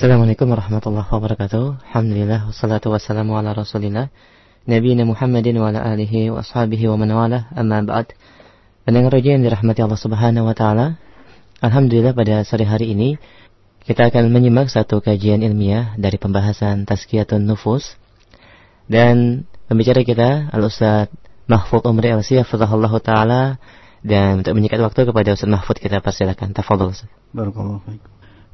Assalamualaikum warahmatullahi wabarakatuh. Alhamdulillah wassalatu wassalamu ala Rasulillah Nabi Muhammadin wa ala alihi wa ashabihi wa man wala amma ba'd. Pendengar raja yang dirahmati Allah Subhanahu wa taala. Alhamdulillah pada sore hari ini kita akan menyimak satu kajian ilmiah dari pembahasan Tazkiyatun Nufus dan pembicara kita Al-Ustaz Mahfud Umri Al-Siyafadahullah Ta'ala dan untuk menyikat waktu kepada Ustaz Mahfud kita persilakan. Tafadhol Ustaz. Barakallahu fiikum.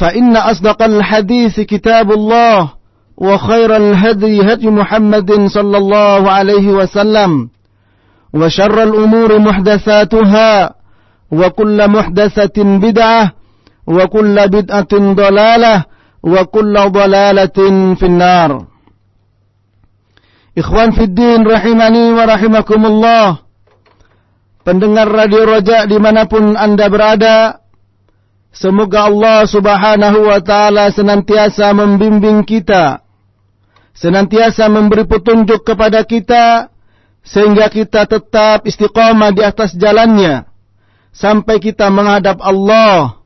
فإن أصدق الحديث كتاب الله وخير الهدي هدي محمد صلى الله عليه وسلم وشر الأمور محدثاتها وكل محدثة بدعة وكل بدعة ضلالة وكل ضلالة في النار إخوان في الدين رحمني ورحمكم الله Pendengar Radio Roja dimanapun Anda berada Semoga Allah subhanahu wa ta'ala senantiasa membimbing kita. Senantiasa memberi petunjuk kepada kita. Sehingga kita tetap istiqamah di atas jalannya. Sampai kita menghadap Allah.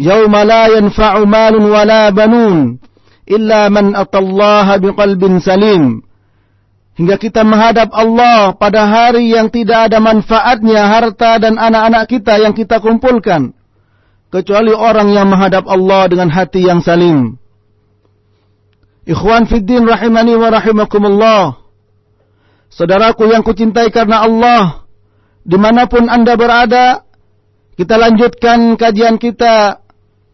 Yawma la yanfa'u malun wa la banun. Illa man atallaha biqalbin salim. Hingga kita menghadap Allah pada hari yang tidak ada manfaatnya harta dan anak-anak kita yang kita kumpulkan kecuali orang yang menghadap Allah dengan hati yang salim. Ikhwan fiddin rahimani wa rahimakumullah. Saudaraku yang kucintai karena Allah, di mana pun anda berada, kita lanjutkan kajian kita,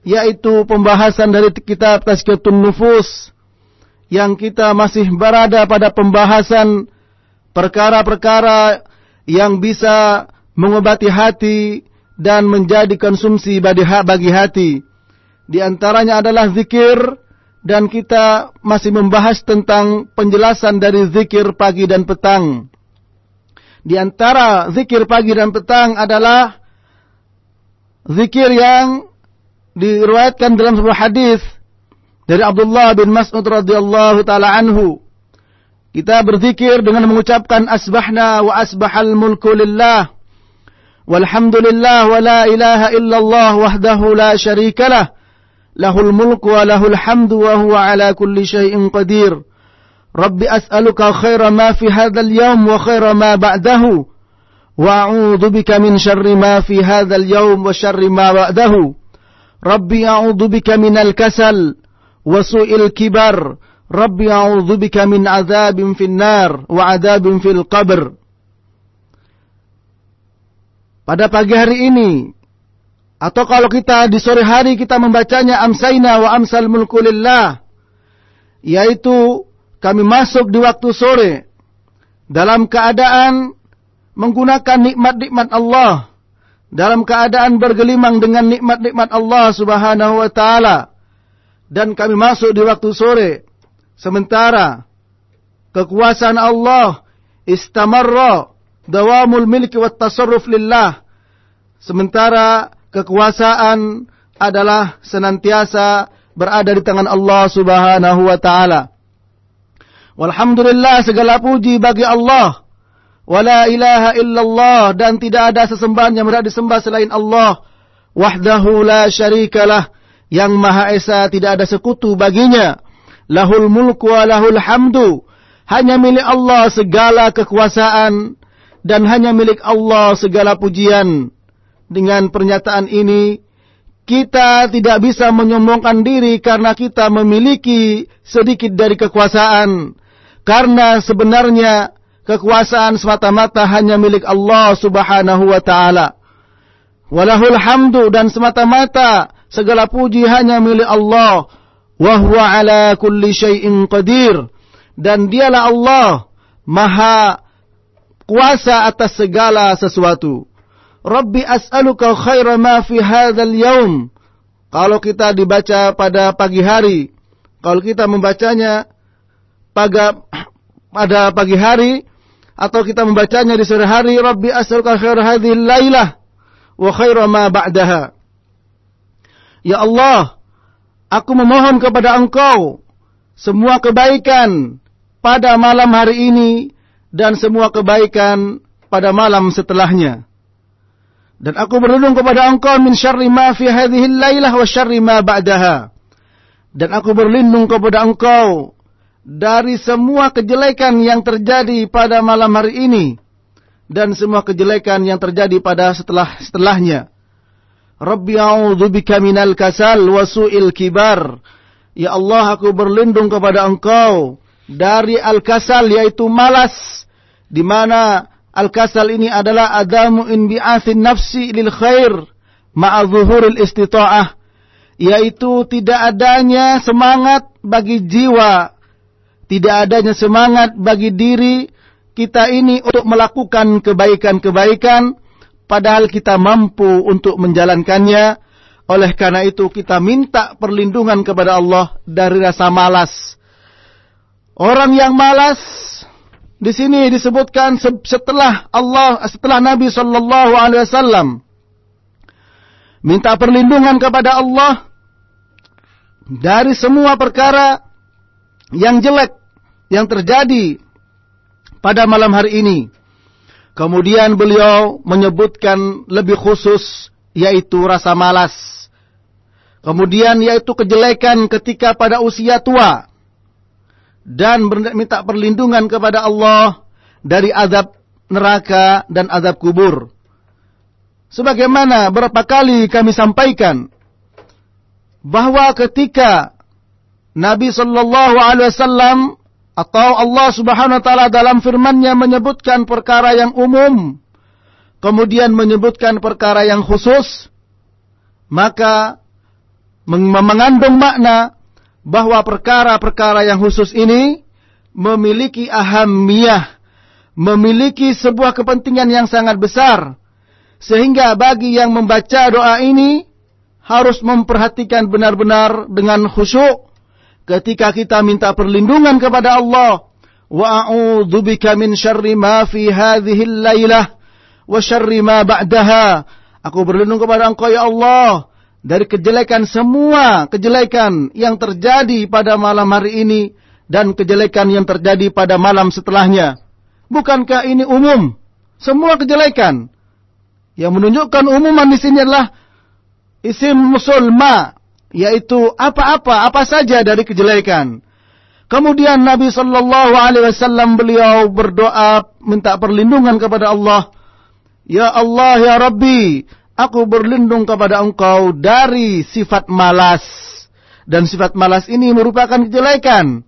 yaitu pembahasan dari kitab Tazkiyatun Nufus, yang kita masih berada pada pembahasan perkara-perkara yang bisa mengobati hati, dan menjadi konsumsi bagi hati. Di antaranya adalah zikir dan kita masih membahas tentang penjelasan dari zikir pagi dan petang. Di antara zikir pagi dan petang adalah zikir yang diriwayatkan dalam sebuah hadis dari Abdullah bin Mas'ud radhiyallahu taala anhu. Kita berzikir dengan mengucapkan asbahna wa asbahal mulku lillah والحمد لله ولا إله إلا الله وحده لا شريك له. له الملك وله الحمد وهو على كل شيء قدير. رب أسألك خير ما في هذا اليوم وخير ما بعده. وأعوذ بك من شر ما في هذا اليوم وشر ما بعده. ربي أعوذ بك من الكسل وسوء الكبر. ربي أعوذ بك من عذاب في النار وعذاب في القبر. Pada pagi hari ini atau kalau kita di sore hari kita membacanya amsaina wa amsal mulkulillah yaitu kami masuk di waktu sore dalam keadaan menggunakan nikmat-nikmat Allah dalam keadaan bergelimang dengan nikmat-nikmat Allah Subhanahu wa taala dan kami masuk di waktu sore. Sementara kekuasaan Allah istamarra dawamul milki wat tasarruf lillah. Sementara kekuasaan adalah senantiasa berada di tangan Allah Subhanahu wa taala. Walhamdulillah segala puji bagi Allah. Wala ilaha illallah dan tidak ada sesembahan yang berhak disembah selain Allah. Wahdahu la syarikalah yang Maha Esa tidak ada sekutu baginya. Lahul mulku wa lahul hamdu. Hanya milik Allah segala kekuasaan dan hanya milik Allah segala pujian. Dengan pernyataan ini, kita tidak bisa menyombongkan diri karena kita memiliki sedikit dari kekuasaan. Karena sebenarnya kekuasaan semata-mata hanya milik Allah subhanahu wa ta'ala. Walahul hamdu dan semata-mata segala puji hanya milik Allah. Wahuwa ala kulli syai'in qadir. Dan dialah Allah maha kuasa atas segala sesuatu. Rabbi as'aluka khaira ma fi hadzal yaum. Kalau kita dibaca pada pagi hari, kalau kita membacanya pada pada pagi hari atau kita membacanya di sore hari Rabbi as'aluka khair hadhil lailah wa khaira ma ba'daha Ya Allah aku memohon kepada Engkau semua kebaikan pada malam hari ini dan semua kebaikan pada malam setelahnya dan aku berlindung kepada Engkau min syarri ma fi hadhihi lailah wa syarri ma ba'daha dan aku berlindung kepada Engkau dari semua kejelekan yang terjadi pada malam hari ini dan semua kejelekan yang terjadi pada setelah setelahnya. Rabbi a'udzubika minal kasal wa su'il kibar. Ya Allah, aku berlindung kepada Engkau dari al-kasal yaitu malas di mana al-kasal ini adalah adamu in bi'athin nafsi lil khair ma'a zuhuril istita'ah yaitu tidak adanya semangat bagi jiwa tidak adanya semangat bagi diri kita ini untuk melakukan kebaikan-kebaikan padahal kita mampu untuk menjalankannya. Oleh karena itu kita minta perlindungan kepada Allah dari rasa malas. Orang yang malas di sini disebutkan setelah Allah setelah Nabi Shallallahu Alaihi Wasallam minta perlindungan kepada Allah dari semua perkara yang jelek yang terjadi pada malam hari ini. Kemudian beliau menyebutkan lebih khusus yaitu rasa malas. Kemudian yaitu kejelekan ketika pada usia tua. Dan minta perlindungan kepada Allah dari azab neraka dan azab kubur. Sebagaimana berapa kali kami sampaikan bahwa ketika Nabi Shallallahu Alaihi Wasallam atau Allah Subhanahu Wa Taala dalam firman-Nya menyebutkan perkara yang umum, kemudian menyebutkan perkara yang khusus, maka mengandung makna bahwa perkara-perkara yang khusus ini memiliki ahamiyah, memiliki sebuah kepentingan yang sangat besar, sehingga bagi yang membaca doa ini harus memperhatikan benar-benar dengan khusyuk. Ketika kita minta perlindungan kepada Allah wa a'udzubika min syarri ma fi hadhihi lailah wa syarri ma ba'daha. Aku berlindung kepada Engkau ya Allah dari kejelekan semua kejelekan yang terjadi pada malam hari ini dan kejelekan yang terjadi pada malam setelahnya bukankah ini umum semua kejelekan yang menunjukkan umuman di sini adalah isim musulma yaitu apa-apa, apa saja dari kejelekan. Kemudian Nabi Shallallahu Alaihi Wasallam beliau berdoa minta perlindungan kepada Allah. Ya Allah ya Rabbi, aku berlindung kepada Engkau dari sifat malas. Dan sifat malas ini merupakan kejelekan.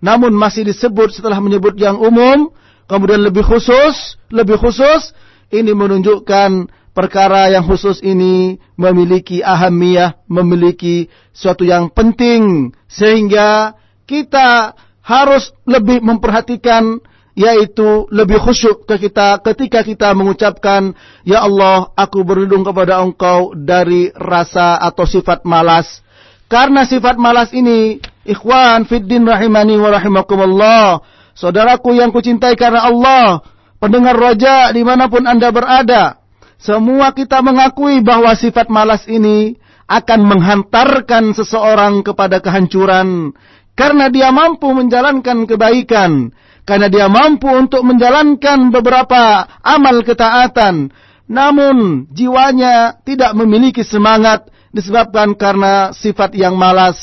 Namun masih disebut setelah menyebut yang umum, kemudian lebih khusus, lebih khusus, ini menunjukkan perkara yang khusus ini memiliki ahamiyah, memiliki suatu yang penting sehingga kita harus lebih memperhatikan yaitu lebih khusyuk ke kita ketika kita mengucapkan ya Allah aku berlindung kepada engkau dari rasa atau sifat malas karena sifat malas ini ikhwan fiddin rahimani wa rahimakumullah saudaraku yang kucintai karena Allah pendengar roja di mana pun anda berada semua kita mengakui bahwa sifat malas ini akan menghantarkan seseorang kepada kehancuran. karena dia mampu menjalankan kebaikan, karena dia mampu untuk menjalankan beberapa amal ketaatan, namun jiwanya tidak memiliki semangat disebabkan karena sifat yang malas.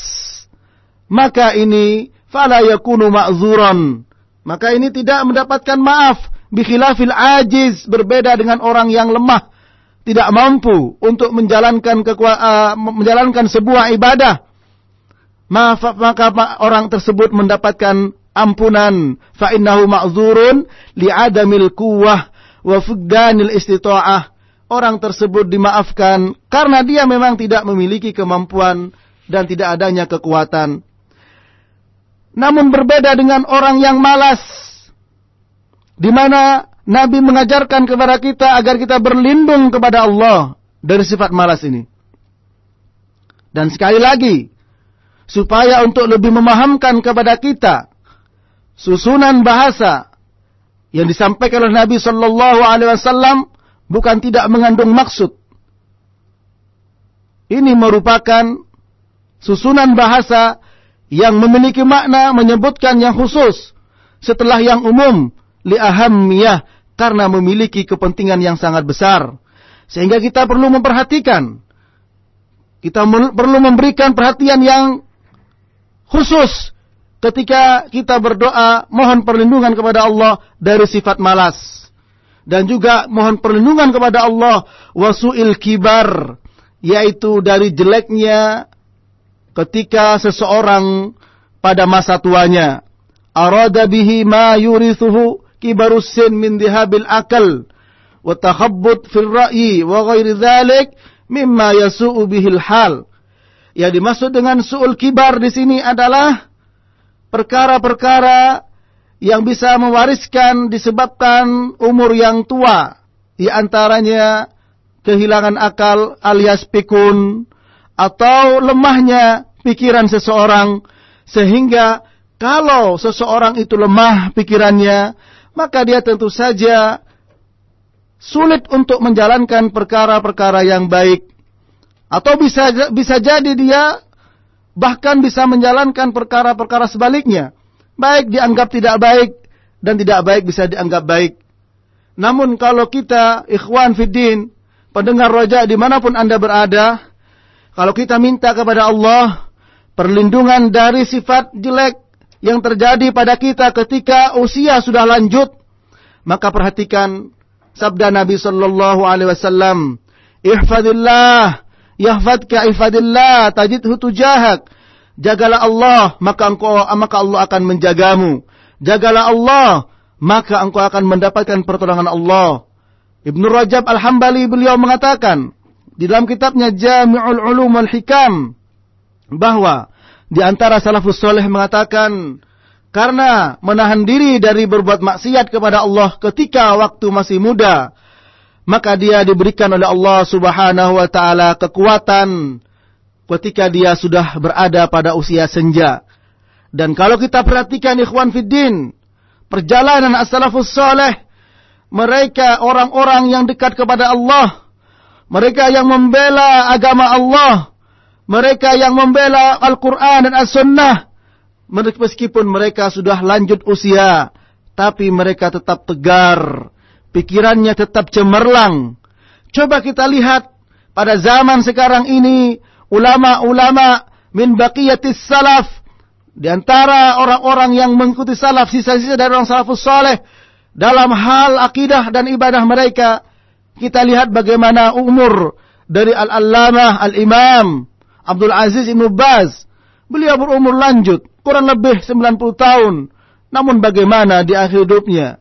Maka ini fala yakunu ma'zuran. Maka ini tidak mendapatkan maaf bikhilafil ajiz berbeda dengan orang yang lemah tidak mampu untuk menjalankan uh, menjalankan sebuah ibadah maka orang tersebut mendapatkan ampunan fa innahu ma'zurun li'adamil quwwah wa fuqdanil istita'ah orang tersebut dimaafkan karena dia memang tidak memiliki kemampuan dan tidak adanya kekuatan namun berbeda dengan orang yang malas di mana Nabi mengajarkan kepada kita agar kita berlindung kepada Allah dari sifat malas ini. Dan sekali lagi, supaya untuk lebih memahamkan kepada kita susunan bahasa yang disampaikan oleh Nabi Shallallahu Alaihi Wasallam bukan tidak mengandung maksud. Ini merupakan susunan bahasa yang memiliki makna menyebutkan yang khusus setelah yang umum li ahammiyah karena memiliki kepentingan yang sangat besar sehingga kita perlu memperhatikan kita perlu memberikan perhatian yang khusus ketika kita berdoa mohon perlindungan kepada Allah dari sifat malas. Dan juga mohon perlindungan kepada Allah wasuil kibar yaitu dari jeleknya ketika seseorang pada masa tuanya. Arada bihi ma yurithuhu kibarus sin min dihabil akal wa takhabbut fil ra'yi wa ghairi dhalik mimma yasu'u bihil hal. Yang dimaksud dengan su'ul kibar di sini adalah perkara-perkara yang bisa mewariskan disebabkan umur yang tua. Di antaranya kehilangan akal alias pikun atau lemahnya pikiran seseorang sehingga kalau seseorang itu lemah pikirannya maka dia tentu saja sulit untuk menjalankan perkara-perkara yang baik atau bisa bisa jadi dia bahkan bisa menjalankan perkara-perkara sebaliknya. Baik dianggap tidak baik dan tidak baik bisa dianggap baik. Namun kalau kita ikhwan fiddin, pendengar roja di mana pun anda berada, kalau kita minta kepada Allah perlindungan dari sifat jelek yang terjadi pada kita ketika usia sudah lanjut, maka perhatikan sabda Nabi Sallallahu Alaihi Wasallam, ihfadillah Yahfadka ifadillah tajidhu tujahak. Jagalah Allah, maka engkau maka Allah akan menjagamu. Jagalah Allah, maka engkau akan mendapatkan pertolongan Allah. Ibnu Rajab Al-Hambali beliau mengatakan di dalam kitabnya Jami'ul Ulum wal Hikam bahwa di antara salafus soleh mengatakan karena menahan diri dari berbuat maksiat kepada Allah ketika waktu masih muda maka dia diberikan oleh Allah Subhanahu wa taala kekuatan ketika dia sudah berada pada usia senja. Dan kalau kita perhatikan ikhwan fiddin, perjalanan as-salafus saleh, mereka orang-orang yang dekat kepada Allah, mereka yang membela agama Allah, mereka yang membela Al-Quran dan As-Sunnah, meskipun mereka sudah lanjut usia, tapi mereka tetap tegar, pikirannya tetap cemerlang. Coba kita lihat pada zaman sekarang ini ulama-ulama min baqiyatis salaf di antara orang-orang yang mengikuti salaf sisa-sisa dari orang salafus saleh dalam hal akidah dan ibadah mereka kita lihat bagaimana umur dari al-allamah al-imam Abdul Aziz Ibn Baz. Beliau berumur lanjut kurang lebih 90 tahun. Namun bagaimana di akhir hidupnya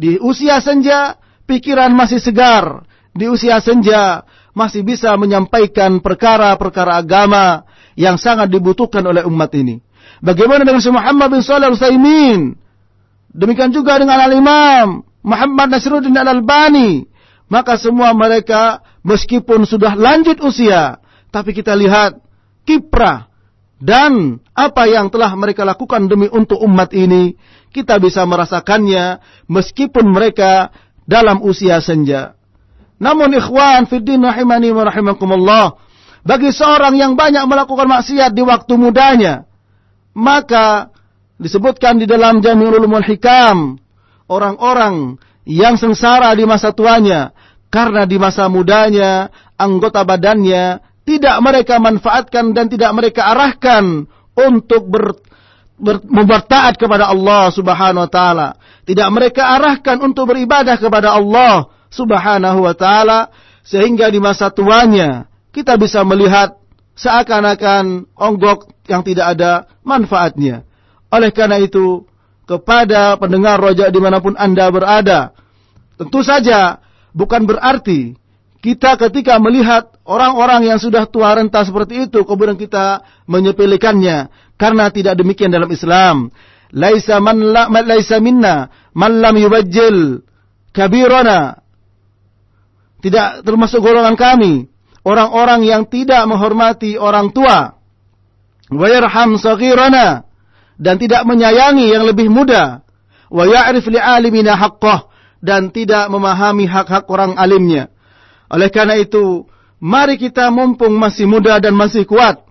di usia senja, pikiran masih segar. Di usia senja, masih bisa menyampaikan perkara-perkara agama yang sangat dibutuhkan oleh umat ini. Bagaimana dengan Syekh Muhammad bin Shalih Al-Utsaimin? Demikian juga dengan Al-Imam Muhammad Nasruddin Al-Albani. Maka semua mereka meskipun sudah lanjut usia, tapi kita lihat kiprah dan apa yang telah mereka lakukan demi untuk umat ini kita bisa merasakannya meskipun mereka dalam usia senja. Namun ikhwan fiddin rahimani wa rahimakumullah, bagi seorang yang banyak melakukan maksiat di waktu mudanya, maka disebutkan di dalam Jami'ul Ulumul Hikam orang-orang yang sengsara di masa tuanya karena di masa mudanya anggota badannya tidak mereka manfaatkan dan tidak mereka arahkan untuk ber, ber, membuat taat kepada Allah Subhanahu wa taala. Tidak mereka arahkan untuk beribadah kepada Allah Subhanahu wa taala sehingga di masa tuanya kita bisa melihat seakan-akan onggok yang tidak ada manfaatnya. Oleh karena itu, kepada pendengar rojak di mana pun Anda berada, tentu saja bukan berarti kita ketika melihat orang-orang yang sudah tua renta seperti itu, kemudian kita menyepelekannya. Karena tidak demikian dalam Islam. Laisa man la, laisa minna man lam yubajjil kabirana. Tidak termasuk golongan kami. Orang-orang yang tidak menghormati orang tua. Wa yarham saghirana. Dan tidak menyayangi yang lebih muda. Wa ya'rif li'alimina haqqah. Dan tidak memahami hak-hak orang alimnya. Oleh karena itu, mari kita mumpung masih muda dan masih kuat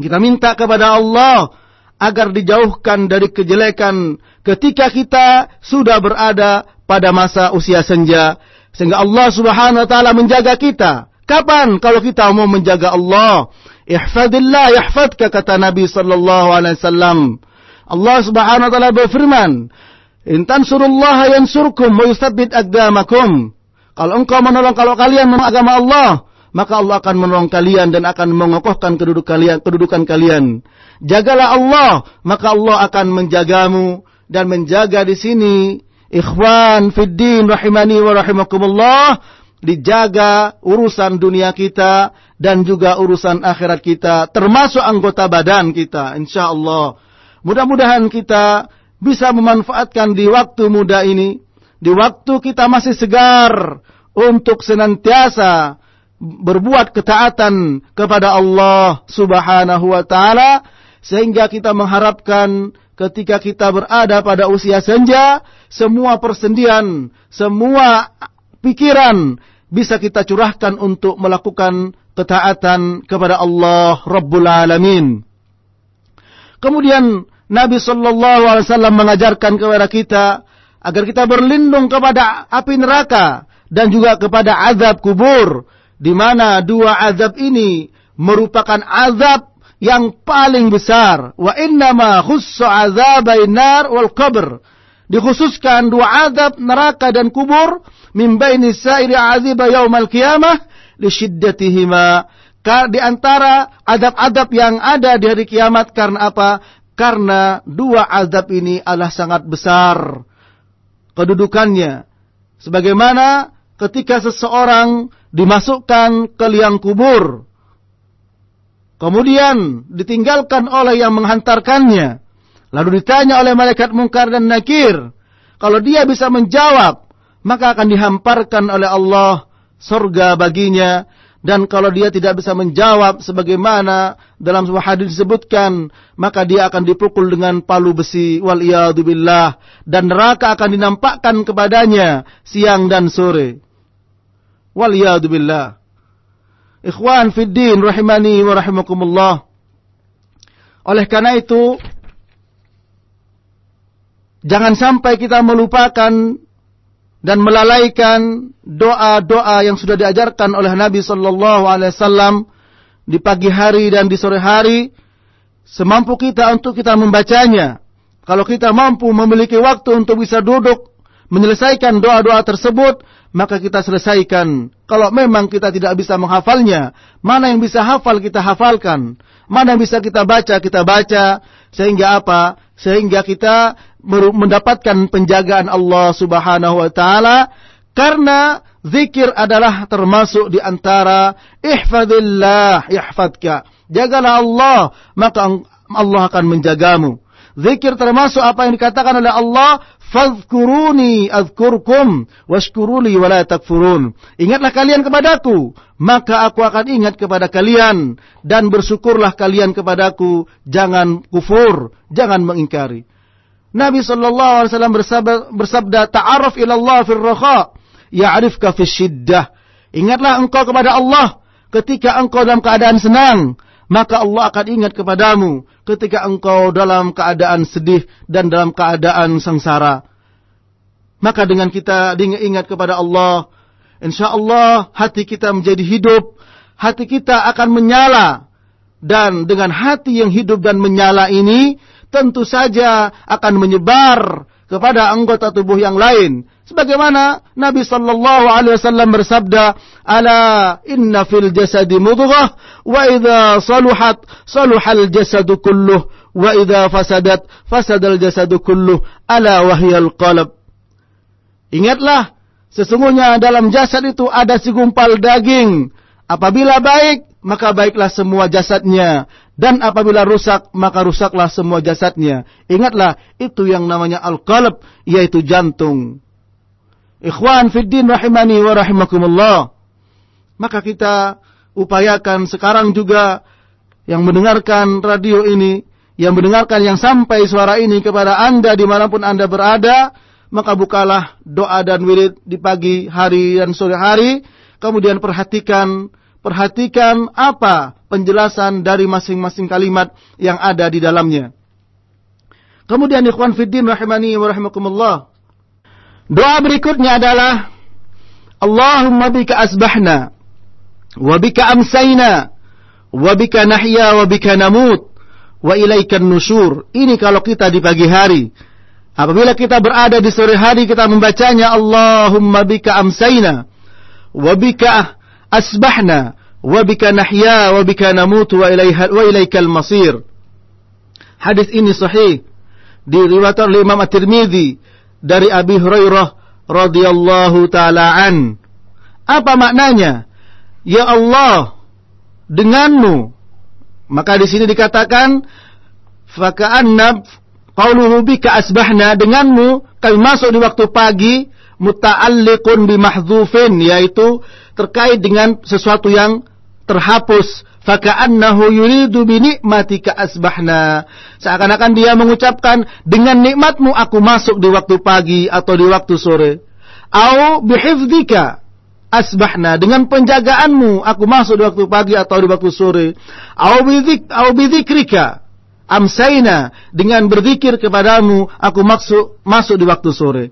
kita minta kepada Allah agar dijauhkan dari kejelekan ketika kita sudah berada pada masa usia senja sehingga Allah Subhanahu wa taala menjaga kita. Kapan kalau kita mau menjaga Allah? Ihfadillah yahfadka kata Nabi sallallahu alaihi wasallam. Allah Subhanahu wa taala berfirman, "In tansurullaha yansurkum wa yutsabbit aqdamakum." Kalau engkau menolong kalau kalian menolong agama Allah, maka Allah akan menolong kalian dan akan mengokohkan keduduk kalian, kedudukan kalian. Jagalah Allah, maka Allah akan menjagamu dan menjaga di sini. Ikhwan fiddin rahimani wa rahimakumullah dijaga urusan dunia kita dan juga urusan akhirat kita termasuk anggota badan kita insyaallah mudah-mudahan kita bisa memanfaatkan di waktu muda ini di waktu kita masih segar untuk senantiasa berbuat ketaatan kepada Allah Subhanahu wa taala sehingga kita mengharapkan ketika kita berada pada usia senja semua persendian, semua pikiran bisa kita curahkan untuk melakukan ketaatan kepada Allah Rabbul Alamin. Kemudian Nabi Sallallahu Alaihi Wasallam mengajarkan kepada kita agar kita berlindung kepada api neraka dan juga kepada azab kubur di mana dua azab ini merupakan azab yang paling besar. Wa innama khussa azabain nar wal qabr. Dikhususkan dua azab neraka dan kubur min baini sa'iri aziba yaumal qiyamah li shiddatihima. Di antara azab-azab yang ada di hari kiamat karena apa? Karena dua azab ini adalah sangat besar kedudukannya. Sebagaimana ketika seseorang dimasukkan ke liang kubur. Kemudian ditinggalkan oleh yang menghantarkannya. Lalu ditanya oleh malaikat mungkar dan nakir. Kalau dia bisa menjawab, maka akan dihamparkan oleh Allah surga baginya. Dan kalau dia tidak bisa menjawab sebagaimana dalam sebuah hadis disebutkan, maka dia akan dipukul dengan palu besi wal billah dan neraka akan dinampakkan kepadanya siang dan sore. Waliyadu billah. Ikhwan fiddin rahimani wa rahimakumullah. Oleh karena itu, jangan sampai kita melupakan dan melalaikan doa-doa yang sudah diajarkan oleh Nabi sallallahu alaihi wasallam di pagi hari dan di sore hari semampu kita untuk kita membacanya. Kalau kita mampu memiliki waktu untuk bisa duduk menyelesaikan doa-doa tersebut, maka kita selesaikan. Kalau memang kita tidak bisa menghafalnya, mana yang bisa hafal kita hafalkan, mana yang bisa kita baca kita baca, sehingga apa? Sehingga kita mendapatkan penjagaan Allah Subhanahu wa taala karena zikir adalah termasuk di antara ihfadillah yahfadka. Jagalah Allah, maka Allah akan menjagamu. Zikir termasuk apa yang dikatakan oleh Allah, Fadhkuruni azkurkum washkuruli wala takfurun. Ingatlah kalian kepadaku, maka aku akan ingat kepada kalian dan bersyukurlah kalian kepadaku, jangan kufur, jangan mengingkari. Nabi sallallahu alaihi wasallam bersabda, bersabda ta'aruf ila Allah fil raha, ya'rifka fis shiddah. Ingatlah engkau kepada Allah ketika engkau dalam keadaan senang, maka Allah akan ingat kepadamu ketika engkau dalam keadaan sedih dan dalam keadaan sengsara. Maka dengan kita ingat kepada Allah, insya Allah hati kita menjadi hidup, hati kita akan menyala. Dan dengan hati yang hidup dan menyala ini, tentu saja akan menyebar kepada anggota tubuh yang lain. Sebagaimana Nabi sallallahu alaihi wasallam bersabda, "Ala inna fil jasadi mudghah wa idza saluhat saluhal jasadu kulluh wa idza fasadat fasadal jasadu kulluh ala wahyal qalb." Ingatlah, sesungguhnya dalam jasad itu ada segumpal daging. Apabila baik, maka baiklah semua jasadnya. Dan apabila rusak, maka rusaklah semua jasadnya. Ingatlah, itu yang namanya al-qalb, yaitu jantung. Ikhwan fiddin rahimani wa rahimakumullah. Maka kita upayakan sekarang juga yang mendengarkan radio ini, yang mendengarkan yang sampai suara ini kepada anda di mana pun anda berada, maka bukalah doa dan wirid di pagi hari dan sore hari. Kemudian perhatikan, perhatikan apa penjelasan dari masing-masing kalimat yang ada di dalamnya. Kemudian ikhwan fiddin rahimani wa rahimakumullah. Doa berikutnya adalah Allahumma bika asbahna wa bika amsayna wa bika nahya wa bika namut wa ilaikan nusyur. Ini kalau kita di pagi hari. Apabila kita berada di sore hari kita membacanya Allahumma bika amsayna wa bika asbahna wa bika nahya wa bika namutu wa ilaiha wa ilaikal masir. Hadis ini sahih diriwayatkan oleh Imam At-Tirmizi dari Abi Hurairah radhiyallahu taala an. Apa maknanya? Ya Allah, denganmu. Maka di sini dikatakan faka'anna Qauluhu bika asbahna denganmu kami masuk di waktu pagi muta'alliqun bimahdhufin yaitu terkait dengan sesuatu yang terhapus. Faka'annahu yuridu bi nikmatika asbahna. Seakan-akan dia mengucapkan dengan nikmatmu aku masuk di waktu pagi atau di waktu sore. Au bihifdzika asbahna. Dengan penjagaanmu aku masuk di waktu pagi atau di waktu sore. Au bidzik au bidzikrika amsaina dengan berzikir kepadamu aku maksud masuk di waktu sore.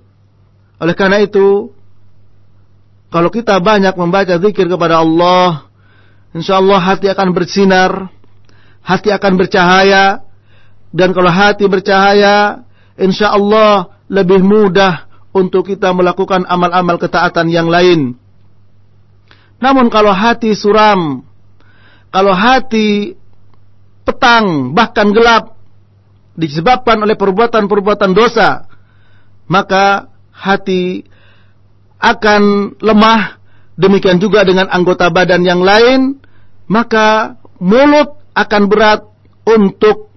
Oleh karena itu kalau kita banyak membaca zikir kepada Allah, insya Allah hati akan bersinar, hati akan bercahaya, dan kalau hati bercahaya, insya Allah lebih mudah untuk kita melakukan amal-amal ketaatan yang lain. Namun kalau hati suram, kalau hati petang, bahkan gelap, disebabkan oleh perbuatan-perbuatan dosa, maka hati akan lemah, demikian juga dengan anggota badan yang lain, maka mulut akan berat untuk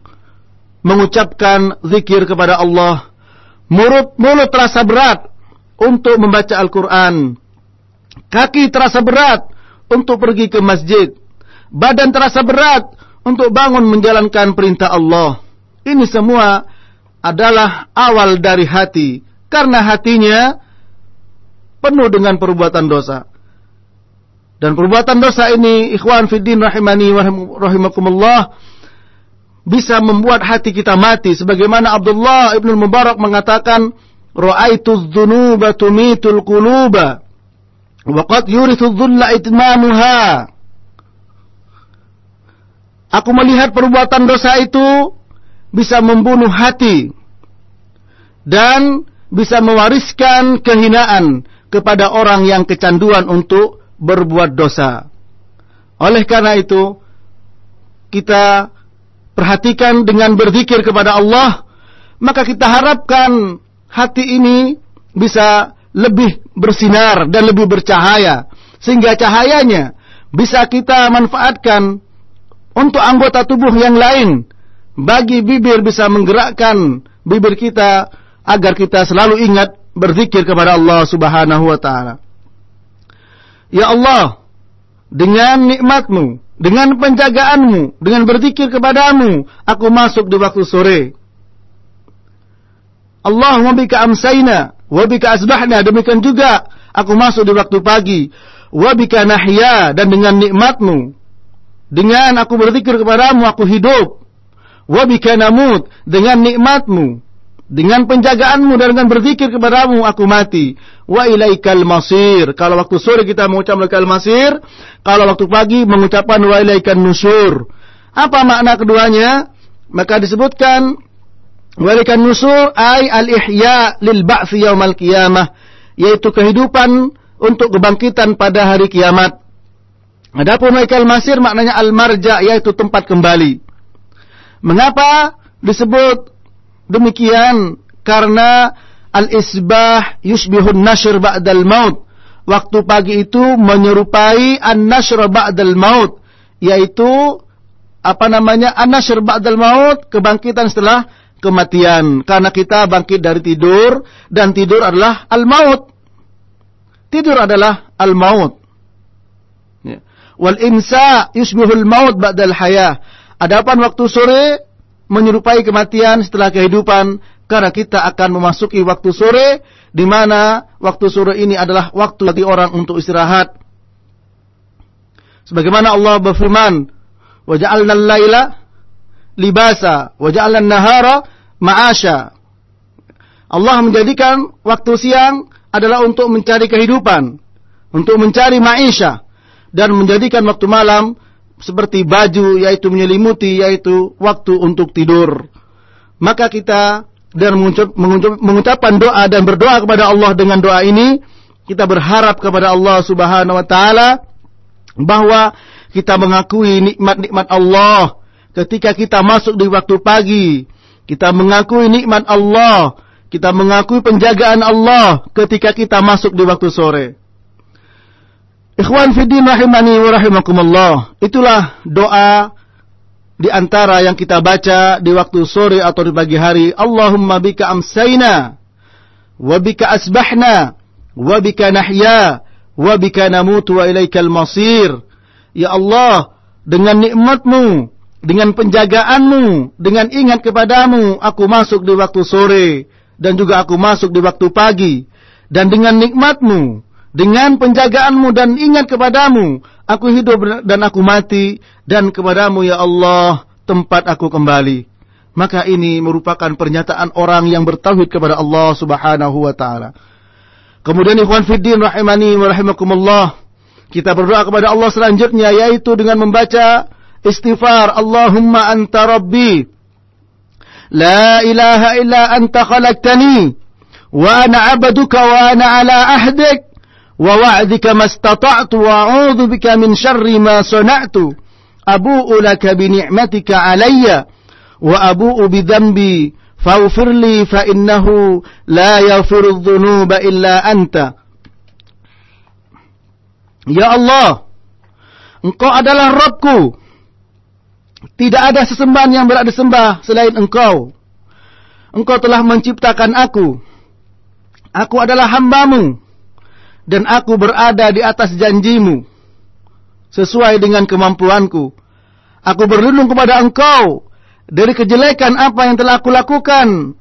mengucapkan zikir kepada Allah. Mulut, mulut terasa berat untuk membaca Al-Quran. Kaki terasa berat untuk pergi ke masjid. Badan terasa berat untuk bangun menjalankan perintah Allah. Ini semua adalah awal dari hati. Karena hatinya penuh dengan perbuatan dosa. Dan perbuatan dosa ini, ikhwan fiddin rahimani rahimakumullah, bisa membuat hati kita mati. Sebagaimana Abdullah ibn Mubarak mengatakan, Ra'aitu dhunuba tumitul quluba, wa yurithu dhulla itmamuha. Aku melihat perbuatan dosa itu bisa membunuh hati dan bisa mewariskan kehinaan kepada orang yang kecanduan untuk berbuat dosa. Oleh karena itu, kita perhatikan dengan berzikir kepada Allah, maka kita harapkan hati ini bisa lebih bersinar dan lebih bercahaya, sehingga cahayanya bisa kita manfaatkan untuk anggota tubuh yang lain bagi bibir bisa menggerakkan bibir kita agar kita selalu ingat berzikir kepada Allah Subhanahu wa taala. Ya Allah, dengan nikmatmu, dengan penjagaanmu, dengan berzikir kepadamu, aku masuk di waktu sore. Allahumma bika amsayna, wa bika asbahna, demikian juga aku masuk di waktu pagi, wa bika nahya, dan dengan nikmatmu, dengan aku berzikir kepadamu, aku hidup. wa bika namut dengan nikmatmu dengan penjagaanmu dan dengan berzikir kepadamu aku mati. Wa ilaikal masir. Kalau waktu sore kita mengucap ilaikal masir kalau waktu pagi mengucapkan wa ilaikan nusur. Apa makna keduanya? Maka disebutkan wa ilaikan nusur ay al ihya lil ba'ts yaumal qiyamah yaitu kehidupan untuk kebangkitan pada hari kiamat. Adapun ilaikal masir maknanya al marja yaitu tempat kembali. Mengapa disebut demikian karena al-isbah yushbihun nashr ba'dal maut. Waktu pagi itu menyerupai an-nashr ba'dal maut, yaitu apa namanya an-nashr ba'dal maut, kebangkitan setelah kematian. Karena kita bangkit dari tidur dan tidur adalah al-maut. Tidur adalah al-maut. Ya. Wal imsa yushbihul maut ba'dal hayah. Adapun waktu sore menyerupai kematian setelah kehidupan karena kita akan memasuki waktu sore di mana waktu sore ini adalah waktu bagi orang untuk istirahat. Sebagaimana Allah berfirman, "Wa al-laila libasa wa ja'alna an-nahara ma'asha." Allah menjadikan waktu siang adalah untuk mencari kehidupan, untuk mencari maisha dan menjadikan waktu malam seperti baju yaitu menyelimuti yaitu waktu untuk tidur. Maka kita dan mengucap, mengucap, mengucapkan doa dan berdoa kepada Allah dengan doa ini kita berharap kepada Allah Subhanahu wa taala bahwa kita mengakui nikmat-nikmat Allah ketika kita masuk di waktu pagi. Kita mengakui nikmat Allah, kita mengakui penjagaan Allah ketika kita masuk di waktu sore. Ikhwan fiddin rahimani wa rahimakumullah. Itulah doa di antara yang kita baca di waktu sore atau di pagi hari. Allahumma bika amsayna wa bika asbahna wa bika nahya wa bika namutu wa ilaikal masir. Ya Allah, dengan nikmatmu, dengan penjagaanmu, dengan ingat kepadamu, aku masuk di waktu sore dan juga aku masuk di waktu pagi. Dan dengan nikmatmu, dengan penjagaanmu dan ingat kepadamu, aku hidup dan aku mati, dan kepadamu ya Allah tempat aku kembali. Maka ini merupakan pernyataan orang yang bertauhid kepada Allah subhanahu wa ta'ala. Kemudian ikhwan fiddin rahimani wa rahimakumullah. Kita berdoa kepada Allah selanjutnya yaitu dengan membaca istighfar Allahumma anta rabbi la ilaha illa anta khalaqtani wa ana abduka wa ana ala ahdik wa wa'dika mastata'tu wa a'udzu bika min syarri ma sana'tu abu'u laka bi ni'matika alayya wa abu'u bi لا faghfir الذنوب fa innahu la yaghfiru illa anta. Ya Allah engkau adalah Rabbku. Tidak ada sesembahan yang berada disembah selain engkau. Engkau telah menciptakan aku. Aku adalah hambamu dan aku berada di atas janjimu. Sesuai dengan kemampuanku. Aku berlindung kepada engkau dari kejelekan apa yang telah aku lakukan.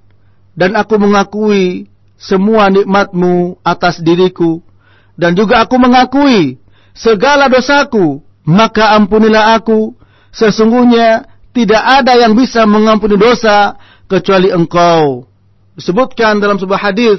Dan aku mengakui semua nikmatmu atas diriku. Dan juga aku mengakui segala dosaku. Maka ampunilah aku. Sesungguhnya tidak ada yang bisa mengampuni dosa kecuali engkau. Disebutkan dalam sebuah hadis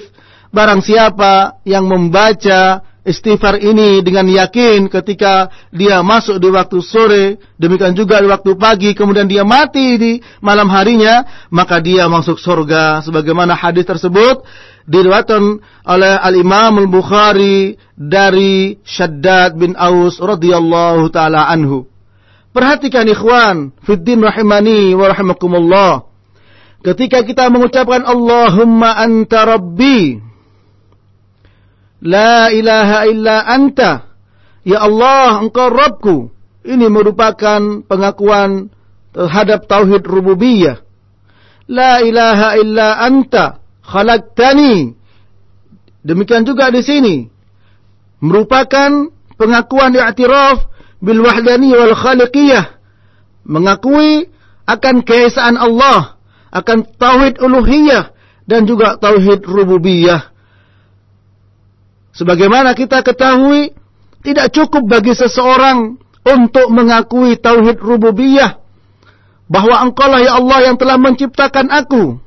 Barang siapa yang membaca istighfar ini dengan yakin ketika dia masuk di waktu sore, demikian juga di waktu pagi, kemudian dia mati di malam harinya, maka dia masuk surga. Sebagaimana hadis tersebut diriwayatkan oleh Al-Imam Al-Bukhari dari Shaddad bin Aus radhiyallahu taala anhu. Perhatikan ikhwan, fiddin rahimani wa rahimakumullah. Ketika kita mengucapkan Allahumma anta rabbi, La ilaha illa anta. Ya Allah, engkau Rabbku. Ini merupakan pengakuan terhadap tauhid rububiyah. La ilaha illa anta khalaqtani. Demikian juga di sini merupakan pengakuan i'tiraf bil wahdani wal khaliqiyah. Mengakui akan keesaan Allah, akan tauhid uluhiyah dan juga tauhid rububiyah. Sebagaimana kita ketahui, tidak cukup bagi seseorang untuk mengakui tauhid rububiyah. bahwa engkaulah ya Allah yang telah menciptakan aku,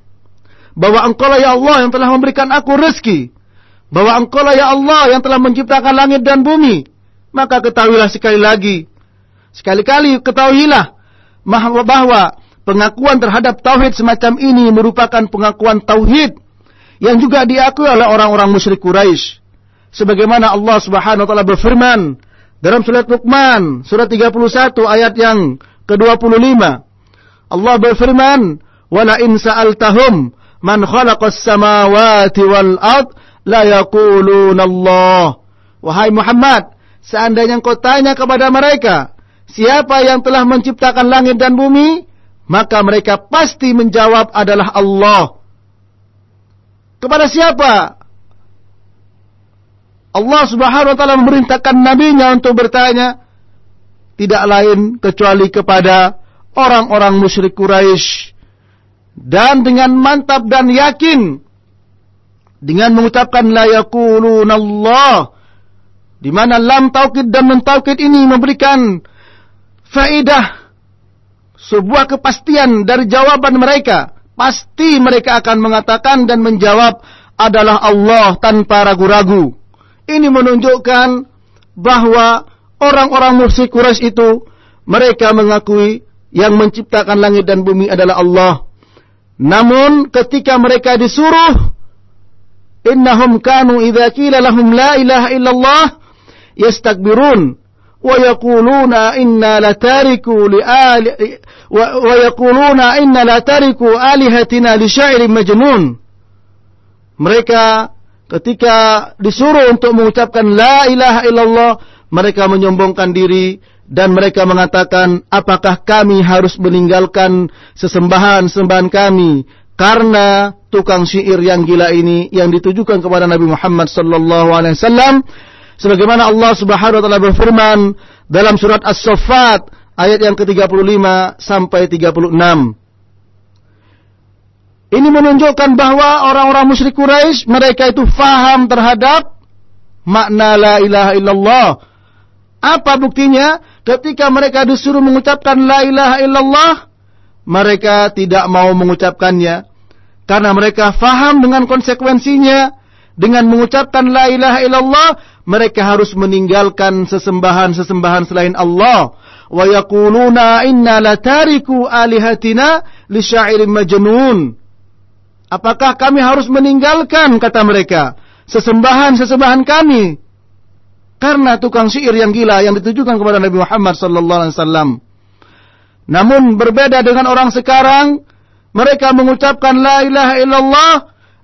bahwa engkaulah ya Allah yang telah memberikan aku rezeki, bahwa engkaulah ya Allah yang telah menciptakan langit dan bumi, maka ketahuilah sekali lagi, sekali-kali ketahuilah bahwa pengakuan terhadap tauhid semacam ini merupakan pengakuan tauhid yang juga diakui oleh orang-orang musyrik Quraisy. Sebagaimana Allah Subhanahu wa taala berfirman dalam surat Luqman, surat 31 ayat yang ke-25. Allah berfirman, "Wala in sa'altahum man khalaqas samawati wal ard la yaquluna Allah." Wahai Muhammad, seandainya engkau tanya kepada mereka, siapa yang telah menciptakan langit dan bumi, maka mereka pasti menjawab adalah Allah. Kepada siapa? Allah Subhanahu wa taala memerintahkan nabinya untuk bertanya tidak lain kecuali kepada orang-orang musyrik Quraisy. Dan dengan mantap dan yakin dengan mengucapkan la Allah di mana lam taukid dan mentaukid ini memberikan faedah sebuah kepastian dari jawaban mereka. Pasti mereka akan mengatakan dan menjawab adalah Allah tanpa ragu-ragu ini menunjukkan bahwa orang-orang musyrik Quraisy itu mereka mengakui yang menciptakan langit dan bumi adalah Allah. Namun ketika mereka disuruh innahum kanu idza qila lahum la ilaha illallah yastakbirun wa yaquluna inna latariku li ali wa yaquluna inna latariku alihatina li syairin majnun. Mereka ketika disuruh untuk mengucapkan la ilaha illallah mereka menyombongkan diri dan mereka mengatakan, apakah kami harus meninggalkan sesembahan-sembahan kami karena tukang syair yang gila ini yang ditujukan kepada Nabi Muhammad sallallahu alaihi wasallam? Sebagaimana Allah Subhanahu wa taala berfirman dalam surat As-Saffat ayat yang ke-35 sampai 36 ini menunjukkan bahwa orang-orang musyrik Quraisy mereka itu faham terhadap makna la ilaha illallah apa buktinya? Ketika mereka disuruh mengucapkan la ilaha illallah, mereka tidak mau mengucapkannya. Karena mereka faham dengan konsekuensinya. Dengan mengucapkan la ilaha illallah, mereka harus meninggalkan sesembahan-sesembahan selain Allah. Wa yakuluna inna latariku alihatina li syairin. Apakah kami harus meninggalkan, kata mereka, sesembahan-sesembahan kami karena tukang sihir yang gila yang ditujukan kepada Nabi Muhammad sallallahu alaihi wasallam. Namun berbeda dengan orang sekarang, mereka mengucapkan la ilaha illallah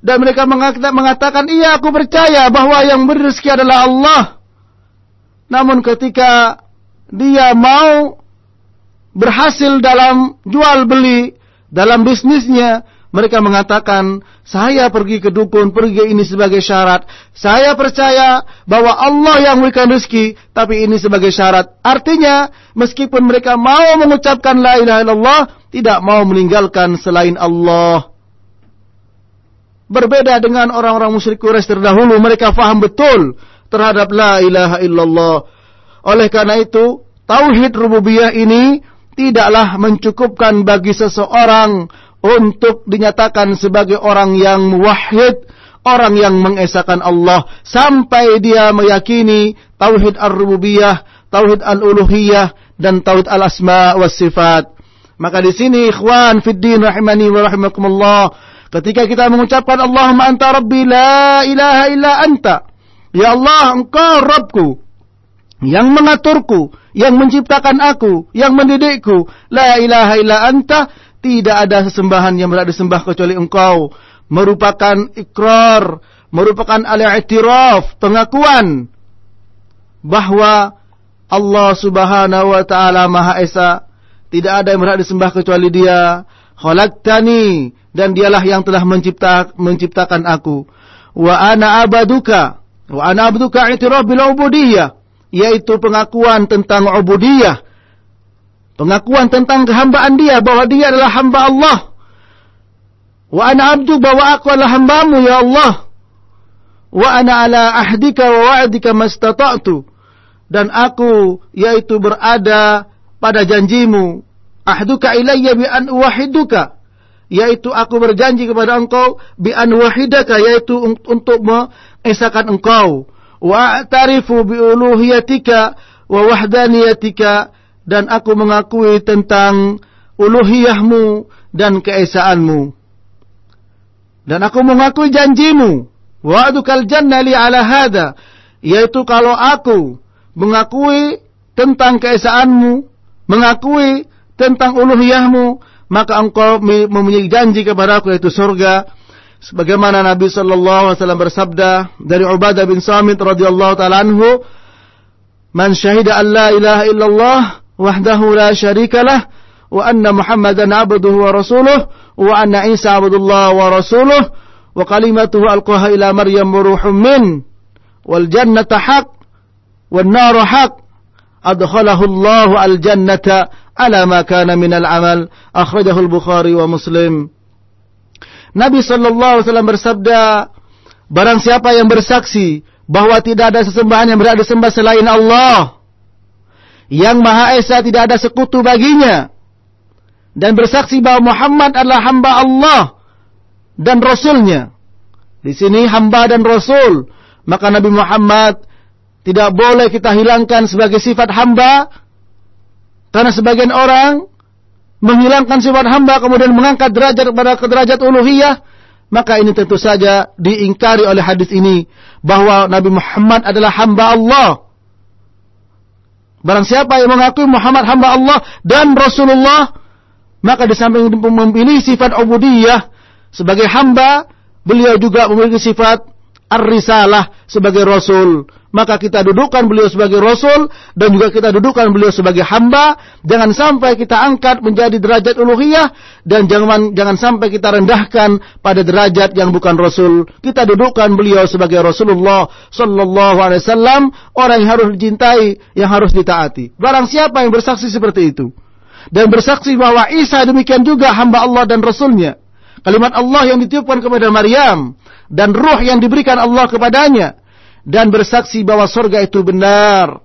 dan mereka mengatakan iya aku percaya bahwa yang beri rezeki adalah Allah. Namun ketika dia mau berhasil dalam jual beli dalam bisnisnya, mereka mengatakan, saya pergi ke dukun, pergi ini sebagai syarat. Saya percaya bahwa Allah yang memberikan rezeki, tapi ini sebagai syarat. Artinya, meskipun mereka mau mengucapkan la ilaha illallah, tidak mau meninggalkan selain Allah. Berbeda dengan orang-orang musyrik Quraisy terdahulu, mereka faham betul terhadap la ilaha illallah. Oleh karena itu, tauhid rububiyah ini tidaklah mencukupkan bagi seseorang untuk dinyatakan sebagai orang yang muwahhid, orang yang mengesahkan Allah sampai dia meyakini tauhid ar-rububiyah, tauhid al-uluhiyah dan tauhid al-asma was sifat. Maka di sini ikhwan fid din rahimani wa rahimakumullah, ketika kita mengucapkan Allahumma anta rabbi la ilaha illa anta. Ya Allah, engkau Rabbku yang mengaturku, yang menciptakan aku, yang mendidikku. La ilaha illa anta tidak ada sesembahan yang berhak disembah kecuali engkau. Merupakan ikrar, merupakan al-i'tiraf, pengakuan bahwa Allah Subhanahu wa taala Maha Esa, tidak ada yang berhak disembah kecuali Dia. Khalaqtani dan dialah yang telah mencipta, menciptakan aku. Wa ana abaduka, wa ana abduka i'tiraf bil ubudiyah, yaitu pengakuan tentang ubudiyah pengakuan tentang kehambaan dia bahwa dia adalah hamba Allah. Wa ana abdu bahwa aku adalah hambamu ya Allah. Wa ana ala ahdika wa wa'dika mastata'tu. Dan aku yaitu berada pada janjimu ahduka ilayya bi an wahiduka yaitu aku berjanji kepada engkau bi an wahidaka yaitu untuk mengesahkan engkau wa a'tarifu bi uluhiyatika wa wahdaniyatika dan aku mengakui tentang uluhiyahmu dan keesaanmu. Dan aku mengakui janjimu. Wa'adukal jannah li ala hada. Yaitu kalau aku mengakui tentang keesaanmu mengakui tentang uluhiyahmu maka engkau mempunyai janji kepada aku yaitu surga. Sebagaimana Nabi sallallahu alaihi wasallam bersabda dari Ubadah bin Samit radhiyallahu taala anhu man syahida an la ilaha illallah wahdahu la syarikalah muhammadan abduhu wa rasuluh wa anna abdullah wa rasuluh wa kalimatuhu ila maryam min wal jannata haq wan naru haq min al-Bukhari wa Muslim Nabi sallallahu alaihi wasallam bersabda barang siapa yang bersaksi bahwa tidak ada sesembahan yang berhak disembah selain Allah yang Maha Esa tidak ada sekutu baginya. Dan bersaksi bahwa Muhammad adalah hamba Allah dan rasulnya. Di sini hamba dan rasul. Maka Nabi Muhammad tidak boleh kita hilangkan sebagai sifat hamba. Karena sebagian orang menghilangkan sifat hamba kemudian mengangkat derajat kepada derajat uluhiyah, maka ini tentu saja diingkari oleh hadis ini bahwa Nabi Muhammad adalah hamba Allah. Barang siapa yang mengakui Muhammad hamba Allah dan Rasulullah, maka di samping memilih sifat ubudiyah sebagai hamba, beliau juga memiliki sifat ar-risalah sebagai rasul maka kita dudukkan beliau sebagai rasul dan juga kita dudukkan beliau sebagai hamba. Jangan sampai kita angkat menjadi derajat uluhiyah dan jangan jangan sampai kita rendahkan pada derajat yang bukan rasul. Kita dudukkan beliau sebagai Rasulullah sallallahu alaihi wasallam orang yang harus dicintai yang harus ditaati. Barang siapa yang bersaksi seperti itu dan bersaksi bahwa Isa demikian juga hamba Allah dan rasulnya kalimat Allah yang ditiupkan kepada Maryam dan ruh yang diberikan Allah kepadanya dan bersaksi bahwa surga itu benar,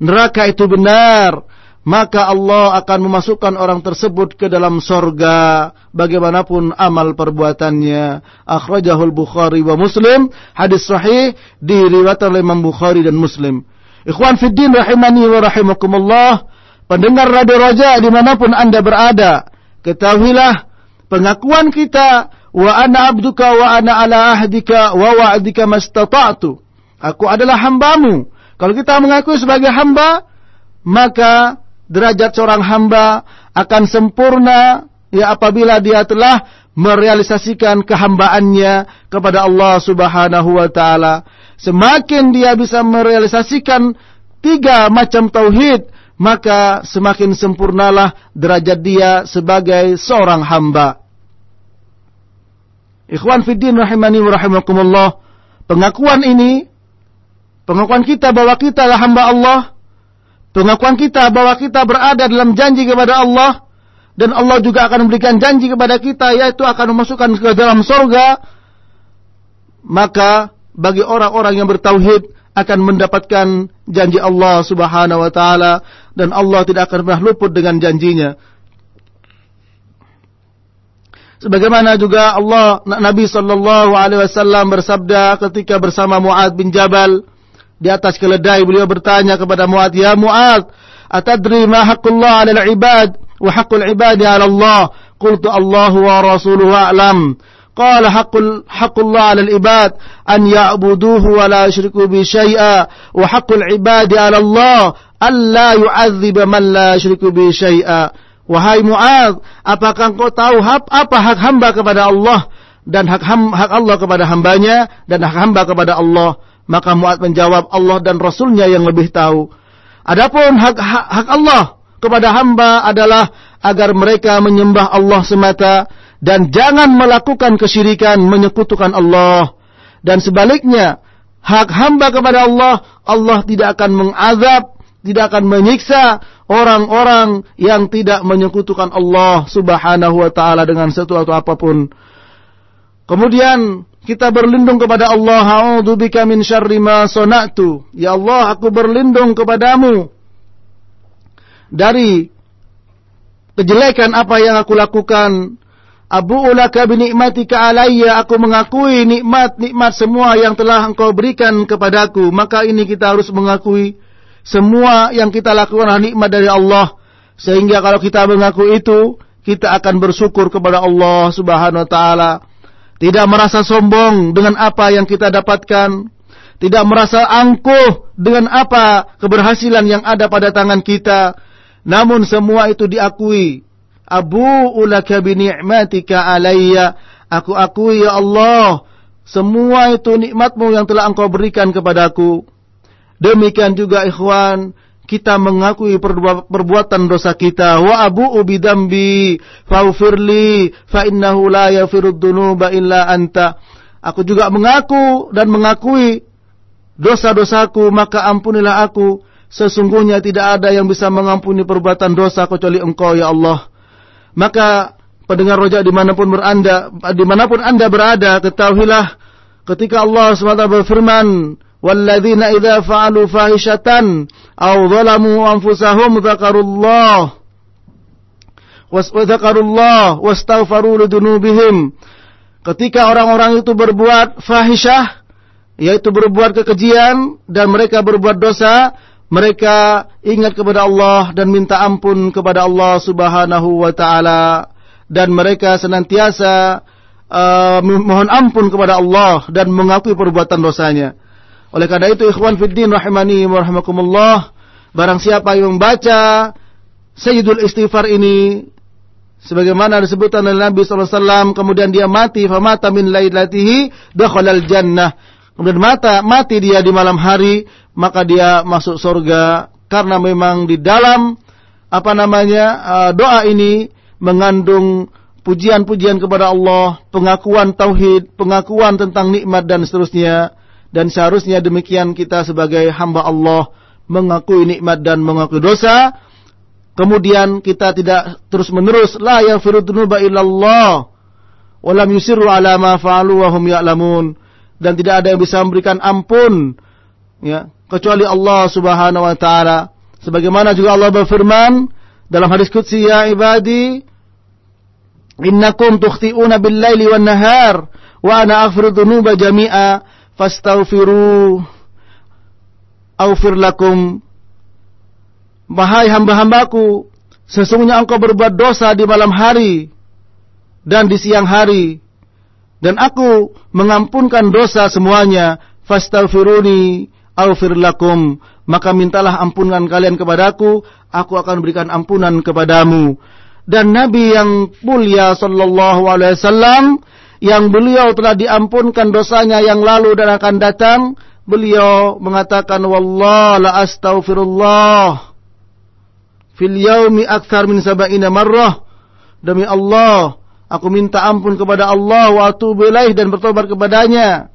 neraka itu benar, maka Allah akan memasukkan orang tersebut ke dalam surga bagaimanapun amal perbuatannya. Akhrajahul Bukhari wa Muslim, hadis sahih diriwayatkan oleh Imam Bukhari dan Muslim. Ikhwan fiddin rahimani wa rahimakumullah, pendengar Radio Raja di mana pun Anda berada, ketahuilah pengakuan kita wa ana abduka wa ana ala ahdika wa wa'dika mastata'tu Aku adalah hambamu. Kalau kita mengaku sebagai hamba, maka derajat seorang hamba akan sempurna ya apabila dia telah merealisasikan kehambaannya kepada Allah Subhanahu wa taala. Semakin dia bisa merealisasikan tiga macam tauhid, maka semakin sempurnalah derajat dia sebagai seorang hamba. Ikhwan fiddin rahimani wa rahimakumullah. Pengakuan ini Pengakuan kita bahwa kita adalah hamba Allah. Pengakuan kita bahwa kita berada dalam janji kepada Allah. Dan Allah juga akan memberikan janji kepada kita yaitu akan memasukkan ke dalam surga. Maka bagi orang-orang yang bertauhid akan mendapatkan janji Allah Subhanahu wa taala dan Allah tidak akan pernah luput dengan janjinya. Sebagaimana juga Allah Nabi sallallahu alaihi wasallam bersabda ketika bersama Muad bin Jabal, di atas keledai beliau bertanya kepada Muad, "Ya Muad, atadri ma haqqullah 'ala al-'ibad wa haqqul 'ibadi 'ala Allah?" Qultu Allah wa rasuluhu a'lam. قال حق حق الله على العباد أن يعبدوه ولا يشركوا به شيئا وحق العباد على الله ألا يعذب من لا يشرك به شيئا Wahai Mu'ad, apakah engkau tahu apa hak hamba kepada Allah dan hak, hak Allah kepada hambanya dan hak hamba kepada Allah? Maka Mu'ad menjawab Allah dan Rasulnya yang lebih tahu. Adapun hak, hak, hak Allah kepada hamba adalah agar mereka menyembah Allah semata dan jangan melakukan kesyirikan menyekutukan Allah. Dan sebaliknya, hak hamba kepada Allah, Allah tidak akan mengazab, tidak akan menyiksa orang-orang yang tidak menyekutukan Allah Subhanahu wa taala dengan sesuatu apa pun. Kemudian kita berlindung kepada Allah. A'udzubika min syarri ma sonatu. Ya Allah, aku berlindung kepadamu dari kejelekan apa yang aku lakukan. Abu ulaka binikmatika alayya aku mengakui nikmat-nikmat semua yang telah engkau berikan kepadaku maka ini kita harus mengakui semua yang kita lakukan adalah nikmat dari Allah sehingga kalau kita mengaku itu kita akan bersyukur kepada Allah Subhanahu wa taala tidak merasa sombong dengan apa yang kita dapatkan tidak merasa angkuh dengan apa keberhasilan yang ada pada tangan kita namun semua itu diakui Abu ulaka bi ni'matika alayya. Aku akui ya Allah, semua itu nikmatmu yang telah engkau berikan kepadaku. Demikian juga ikhwan, kita mengakui perbuatan dosa kita. Wa abu ubidambi faufirli fa innahu la yafirud dunuba illa anta. Aku juga mengaku dan mengakui dosa-dosaku, maka ampunilah aku. Sesungguhnya tidak ada yang bisa mengampuni perbuatan dosa kecuali engkau ya Allah. Maka pendengar rojak di mana pun beranda, di mana pun anda berada, ketahuilah ketika Allah SWT berfirman, "Walladzina idza fa'alu fahishatan aw zalamu anfusahum dzakarullah wasdzakarullah wastaghfaru lidunubihim." Ketika orang-orang itu berbuat fahishah, yaitu berbuat kekejian dan mereka berbuat dosa, mereka ingat kepada Allah dan minta ampun kepada Allah Subhanahu wa taala dan mereka senantiasa uh, mohon ampun kepada Allah dan mengakui perbuatan dosanya. Oleh karena itu ikhwan fiddin rahimani wa rahimakumullah, barang siapa yang membaca Sayyidul Istighfar ini sebagaimana disebutkan oleh Nabi SAW kemudian dia mati famata min lailatihi dakhalal jannah kemudian mata mati dia di malam hari maka dia masuk surga karena memang di dalam apa namanya uh, doa ini mengandung pujian-pujian kepada Allah, pengakuan tauhid, pengakuan tentang nikmat dan seterusnya. Dan seharusnya demikian kita sebagai hamba Allah mengakui nikmat dan mengakui dosa. Kemudian kita tidak terus-menerus la yaghfiru dzunuba illallah wa lam yusirru ala ma fa'alu wa hum dan tidak ada yang bisa memberikan ampun ya kecuali Allah Subhanahu wa taala. Sebagaimana juga Allah berfirman dalam hadis qudsi ya ibadi innakum tukhti'una bil-laili wan-nahar wa ana aghfiru dzunuba jami'a fastaghfiru aghfir lakum Wahai hamba-hambaku, sesungguhnya engkau berbuat dosa di malam hari dan di siang hari. Dan aku mengampunkan dosa semuanya. Fastaghfiruni Aufir lakum, maka mintalah ampunan kalian kepadaku, aku akan berikan ampunan kepadamu. Dan Nabi yang mulia sallallahu alaihi wasallam yang beliau telah diampunkan dosanya yang lalu dan akan datang, beliau mengatakan wallah la astaghfirullah fil yaumi akthar min sab'ina marrah. Demi Allah, aku minta ampun kepada Allah wa atubu dan bertobat kepadanya.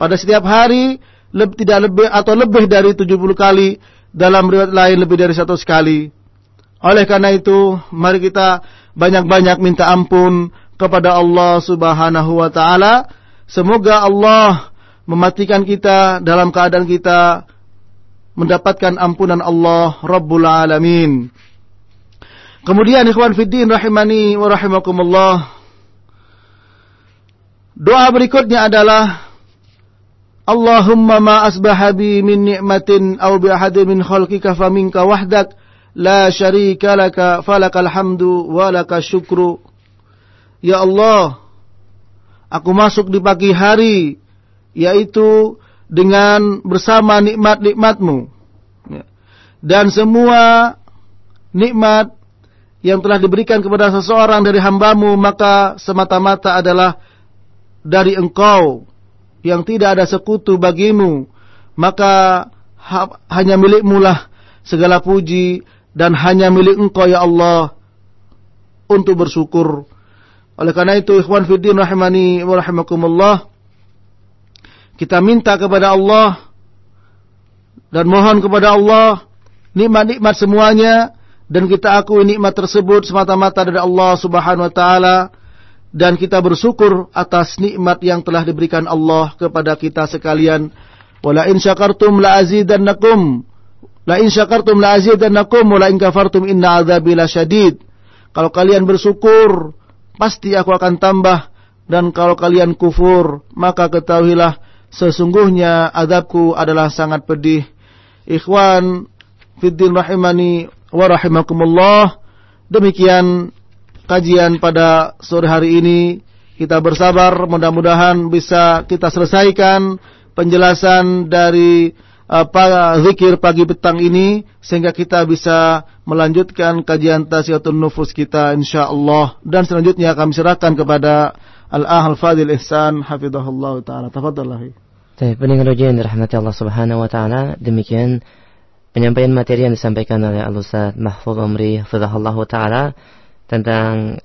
Pada setiap hari lebih, tidak lebih atau lebih dari 70 kali dalam riwayat lain lebih dari satu sekali. Oleh karena itu, mari kita banyak-banyak minta ampun kepada Allah Subhanahu wa taala. Semoga Allah mematikan kita dalam keadaan kita mendapatkan ampunan Allah Rabbul Alamin. Kemudian ikhwan fiddin rahimani wa rahimakumullah. Doa berikutnya adalah Allahumma ma asbaha bi min ni'matin aw bi ahadin min khalqika faminka wahdak la syarika laka falakal hamdu wa laka syukru. Ya Allah, aku masuk di pagi hari yaitu dengan bersama nikmat-nikmatmu. Ya. Dan semua nikmat yang telah diberikan kepada seseorang dari hambamu maka semata-mata adalah dari engkau yang tidak ada sekutu bagimu, maka ha hanya milikmu lah segala puji dan hanya milik engkau ya Allah untuk bersyukur. Oleh karena itu ikhwan fiddin rahimani wa rahimakumullah kita minta kepada Allah dan mohon kepada Allah nikmat-nikmat semuanya dan kita akui nikmat tersebut semata-mata dari Allah Subhanahu wa taala dan kita bersyukur atas nikmat yang telah diberikan Allah kepada kita sekalian. Wala in syakartum la azidannakum. La in syakartum la azidannakum wa la in kafartum inna adzabi lasyadid. Kalau kalian bersyukur, pasti aku akan tambah. Dan kalau kalian kufur, maka ketahuilah sesungguhnya adabku adalah sangat pedih. Ikhwan, fiddin rahimani wa rahimakumullah. Demikian kajian pada sore hari ini. Kita bersabar, mudah-mudahan bisa kita selesaikan penjelasan dari apa zikir pagi petang ini sehingga kita bisa melanjutkan kajian tasyatul nufus kita insyaallah dan selanjutnya kami serahkan kepada Al-Ahal Fadil Ihsan hafizahullah taala. Tafadhal. Baik, pendengar yang dirahmati Allah Subhanahu wa taala, demikian penyampaian materi yang disampaikan oleh Al-Ustaz Mahfuz Umri taala tentang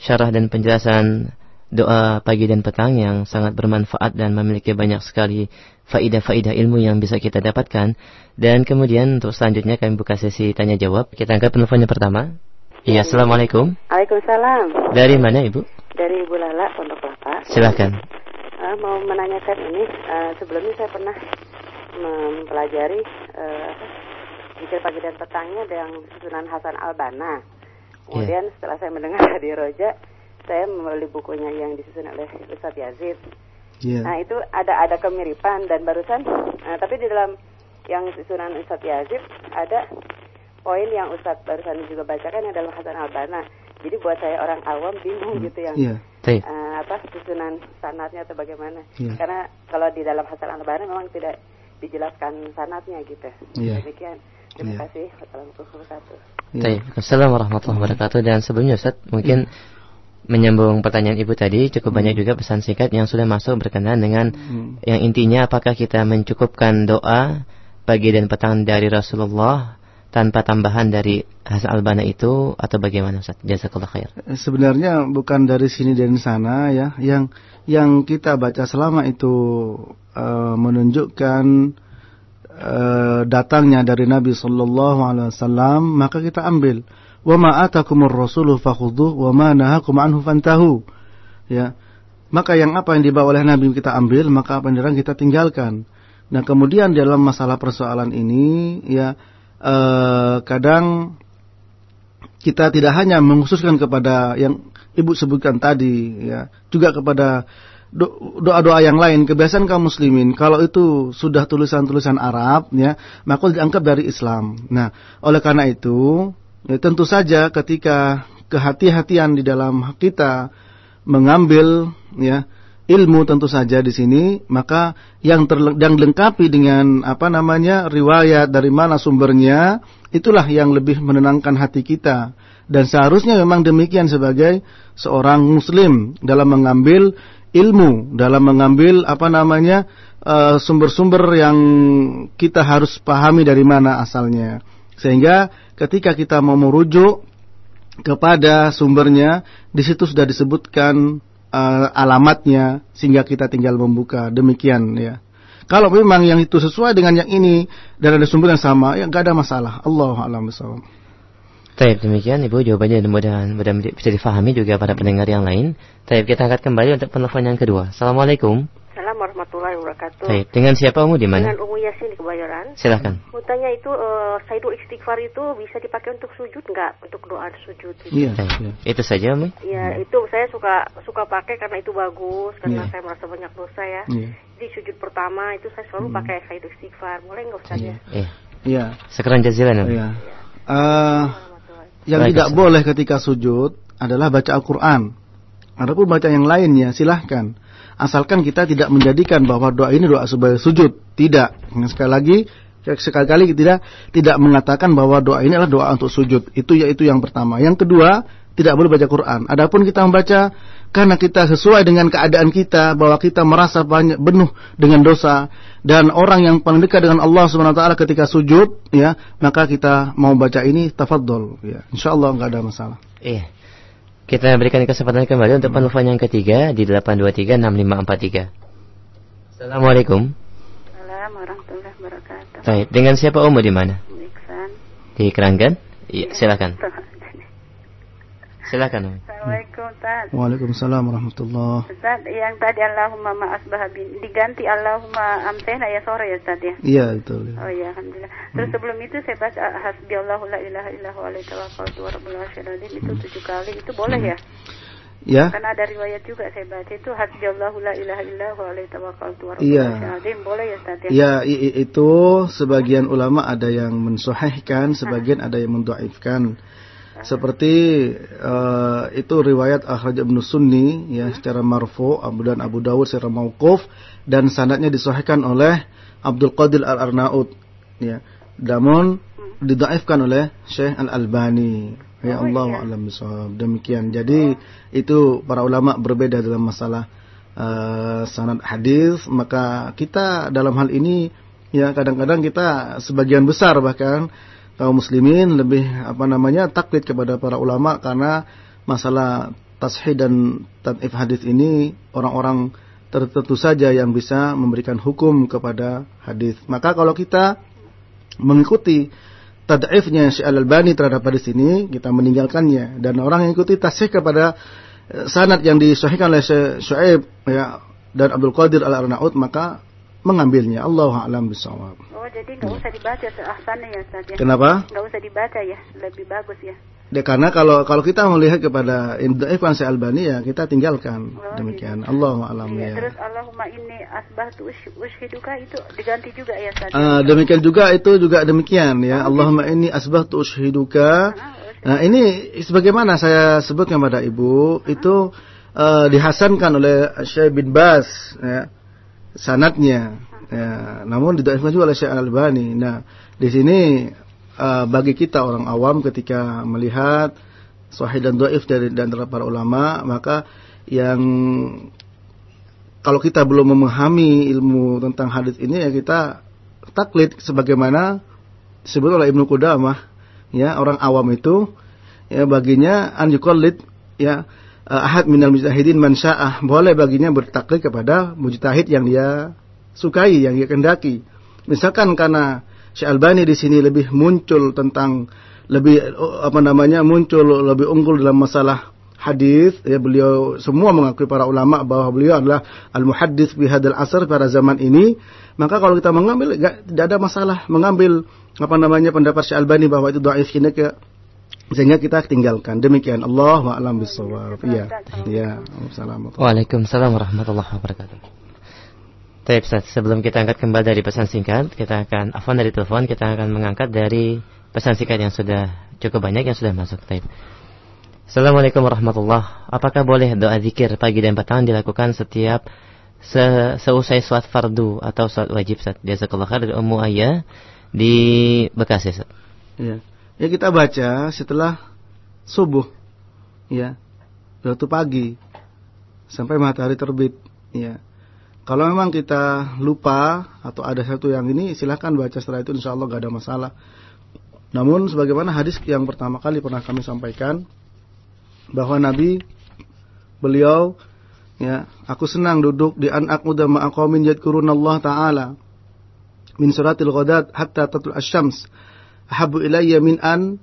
syarah dan penjelasan doa pagi dan petang yang sangat bermanfaat dan memiliki banyak sekali faidah-faidah ilmu yang bisa kita dapatkan. Dan kemudian untuk selanjutnya kami buka sesi tanya jawab. Kita angkat penelponnya pertama. Iya, Assalamualaikum. Waalaikumsalam. Dari mana Ibu? Dari Ibu Lala, Pondok Kelapa. Silahkan. Uh, mau menanyakan ini, uh, sebelumnya saya pernah mempelajari uh, pagi dan petangnya dengan susunan Hasan Albana. Kemudian yeah. setelah saya mendengar di Roja, saya membeli bukunya yang disusun oleh Ustaz Yazid. Yeah. Nah itu ada ada kemiripan dan barusan, nah, tapi di dalam yang susunan Ustaz Yazid ada poin yang Ustaz barusan juga bacakan adalah Hasan Albana. Jadi buat saya orang awam bingung hmm. gitu yang yeah. Iya. uh, apa susunan sanatnya atau bagaimana. Yeah. Karena kalau di dalam Hasan Albana memang tidak dijelaskan sanatnya gitu. Yeah. Demikian. Terima yeah. kasih. Wassalamualaikum warahmatullahi wabarakatuh. Dan sebelumnya Ustaz, mungkin yeah menyambung pertanyaan ibu tadi cukup hmm. banyak juga pesan singkat yang sudah masuk berkenaan dengan hmm. yang intinya apakah kita mencukupkan doa pagi dan petang dari Rasulullah tanpa tambahan dari Hasan Albana itu atau bagaimana Ustaz? Jazakallah khair. Sebenarnya bukan dari sini dan sana ya, yang yang kita baca selama itu uh, menunjukkan uh, datangnya dari Nabi sallallahu alaihi wasallam, maka kita ambil wa ma atakumur rasulu fakhudhuh wa ma nahakum anhu fantahu. Ya. Maka yang apa yang dibawa oleh Nabi kita ambil, maka apa yang kita tinggalkan. Nah, kemudian dalam masalah persoalan ini ya eh, kadang kita tidak hanya mengkhususkan kepada yang Ibu sebutkan tadi ya, juga kepada doa-doa yang lain kebiasaan kaum muslimin kalau itu sudah tulisan-tulisan Arab ya maka dianggap dari Islam. Nah, oleh karena itu Ya, tentu saja ketika kehati-hatian di dalam kita mengambil ya ilmu tentu saja di sini maka yang yang lengkapi dengan apa namanya riwayat dari mana sumbernya itulah yang lebih menenangkan hati kita. Dan seharusnya memang demikian sebagai seorang muslim dalam mengambil ilmu dalam mengambil apa namanya eh, sumber-sumber yang kita harus pahami dari mana asalnya. Sehingga ketika kita mau merujuk kepada sumbernya, di situ sudah disebutkan uh, alamatnya sehingga kita tinggal membuka. Demikian ya. Kalau memang yang itu sesuai dengan yang ini dan ada sumber yang sama, ya nggak ada masalah. Allah alam Baik, demikian Ibu jawabannya mudah-mudahan mudah bisa difahami juga pada pendengar yang lain. Baik, kita angkat kembali untuk penelpon yang kedua. Assalamualaikum. Assalamualaikum warahmatullahi wabarakatuh. Baik, dengan siapa Umu di mana? Dengan Umu Yasin di Kebayoran. Silahkan. Mutanya itu uh, Saidul Istighfar itu bisa dipakai untuk sujud nggak? Untuk doa sujud gitu. Iya. Ya. Itu saja, Umi? Iya, ya. itu saya suka suka pakai karena itu bagus karena ya. saya merasa banyak dosa ya. ya. Di sujud pertama itu saya selalu hmm. pakai Saidul Istighfar. Boleh nggak Ustaz ya? Iya. Iya. Sekarang jazilan, Iya. Uh, yang tidak boleh ketika sujud adalah baca Al-Qur'an. Adapun baca yang lainnya silahkan asalkan kita tidak menjadikan bahwa doa ini doa sebagai sujud. Tidak. Sekali lagi sekali-kali tidak tidak mengatakan bahwa doa ini adalah doa untuk sujud. Itu yaitu yang pertama. Yang kedua, tidak boleh baca Quran. Adapun kita membaca karena kita sesuai dengan keadaan kita bahwa kita merasa banyak penuh dengan dosa dan orang yang paling dekat dengan Allah Subhanahu wa taala ketika sujud ya, maka kita mau baca ini tafadhol ya. Insyaallah enggak ada masalah. Iya. Kita berikan kesempatan kembali untuk penelpon yang ketiga di 8236543. Assalamualaikum. Assalamualaikum warahmatullahi wabarakatuh. Baik, dengan siapa Umu di mana? Iksan. Di Keranggan? Iya, silakan. Silakan. Assalamualaikum Ustaz. Waalaikumsalam warahmatullahi Ustaz, yang tadi Allahumma ma'asbah bin diganti Allahumma amsehna ya sore ya Ustaz ya. Iya betul. Oh iya, alhamdulillah. Terus sebelum itu saya baca hasbiyallahu la ilaha illahu alaihi tawakkaltu wa rabbul itu tujuh kali. Itu boleh ya? Ya. Karena ada riwayat juga saya baca itu hasbiyallahu la ilaha illahu alaihi tawakkaltu wa rabbul Iya. Boleh ya Ustaz ya? Ya, i- i- itu sebagian ulama ada yang mensahihkan, sebagian ada yang mendoaifkan. Seperti eh, itu riwayat Akhraj Ibnu Sunni ya secara marfu, Abu dan Abu Dawud secara mauquf dan sanadnya disahihkan oleh Abdul Qadir Al-Arnaud ya. Namun didaifkan oleh Syekh Al-Albani. Ya Oh, Allah iya. a'lam bishawab. Demikian. Jadi itu para ulama berbeda dalam masalah eh, sanad hadis, maka kita dalam hal ini ya kadang-kadang kita sebagian besar bahkan kaum muslimin lebih apa namanya taklid kepada para ulama karena masalah tashih dan tadif hadis ini orang-orang tertentu saja yang bisa memberikan hukum kepada hadis. Maka kalau kita mengikuti tad'ifnya Syekh Al-Albani terhadap hadis ini, kita meninggalkannya dan orang yang ikuti tasih kepada eh, sanad yang disahihkan oleh Syuaib ya dan Abdul Qadir Al-Arnaud maka mengambilnya. Allah a'lam bishawab. Oh, jadi nggak usah dibaca seahsannya ya Ustaz ya? Kenapa? Nggak usah dibaca ya, lebih bagus ya. Ya, karena kalau kalau kita melihat kepada Indhaifan Syekh Albani ya kita tinggalkan. Oh, Demikian. Allah a'lam Iya, ya. terus Allahumma inni asbahtu ush- ushiduka itu diganti juga ya Ustaz. Ah, demikian juga itu juga demikian ya. Allahumma inni asbahtu ushiduka. Ah, ush- Nah, ini sebagaimana saya sebutkan kepada Ibu, itu eh, dihasankan oleh Syekh bin Bas ya. Sanatnya. Ya, namun didaifkan juga oleh Syekh Al-Albani. Nah, di sini eh, bagi kita orang awam ketika melihat sahih dan dhaif dari dan para ulama, maka yang kalau kita belum memahami ilmu tentang hadis ini ya kita taklid sebagaimana disebut oleh Ibnu Qudamah ya orang awam itu ya baginya an ya ahad minal mujtahidin man sya'ah boleh baginya bertaklid kepada mujtahid yang dia sukai yang dia kendaki misalkan karena Syekh Albani di sini lebih muncul tentang lebih eh, apa namanya muncul lebih unggul dalam masalah hadis ya beliau semua mengakui para ulama bahwa beliau adalah al muhaddis fi hadal asr pada zaman ini. Maka kalau kita mengambil tidak ada masalah mengambil apa namanya pendapat Syekh Albani bahwa itu dhaif ini sehingga kita tinggalkan demikian Allah wa alam bisawab ya ya assalamualaikum Waalaikumsalam warahmatullahi wabarakatuh. Baik, Ustaz, sebelum kita angkat kembali dari pesan singkat, kita akan afwan dari telepon, kita akan mengangkat dari pesan singkat yang sudah cukup banyak yang sudah masuk. Baik. Assalamualaikum warahmatullahi Apakah boleh doa zikir pagi dan petang dilakukan setiap se seusai sholat fardu atau sholat wajib Ustaz? Jazakallah khair dari Ummu Ayah di Bekasi Ustaz. ya ya kita baca setelah subuh ya waktu pagi sampai matahari terbit ya. Kalau memang kita lupa atau ada satu yang ini silahkan baca setelah itu insya Allah gak ada masalah. Namun sebagaimana hadis yang pertama kali pernah kami sampaikan bahwa Nabi beliau ya aku senang duduk di an aqmuda ma'aqamin yadkurunallah taala min suratil ghadat hatta tatul asyams ahabu ilayya min an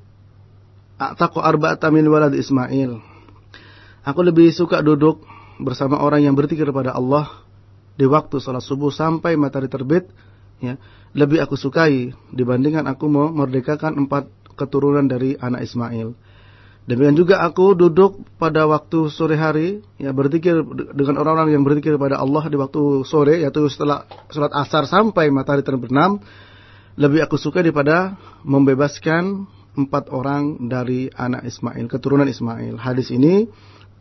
a'taqu arba'ata min walad Ismail. Aku lebih suka duduk bersama orang yang berzikir kepada Allah di waktu salat subuh sampai matahari terbit ya. Lebih aku sukai dibandingkan aku mau merdekakan empat keturunan dari anak Ismail. Demikian juga aku duduk pada waktu sore hari ya berzikir dengan orang-orang yang berzikir kepada Allah di waktu sore yaitu setelah salat asar sampai matahari terbenam lebih aku suka daripada membebaskan empat orang dari anak Ismail keturunan Ismail. Hadis ini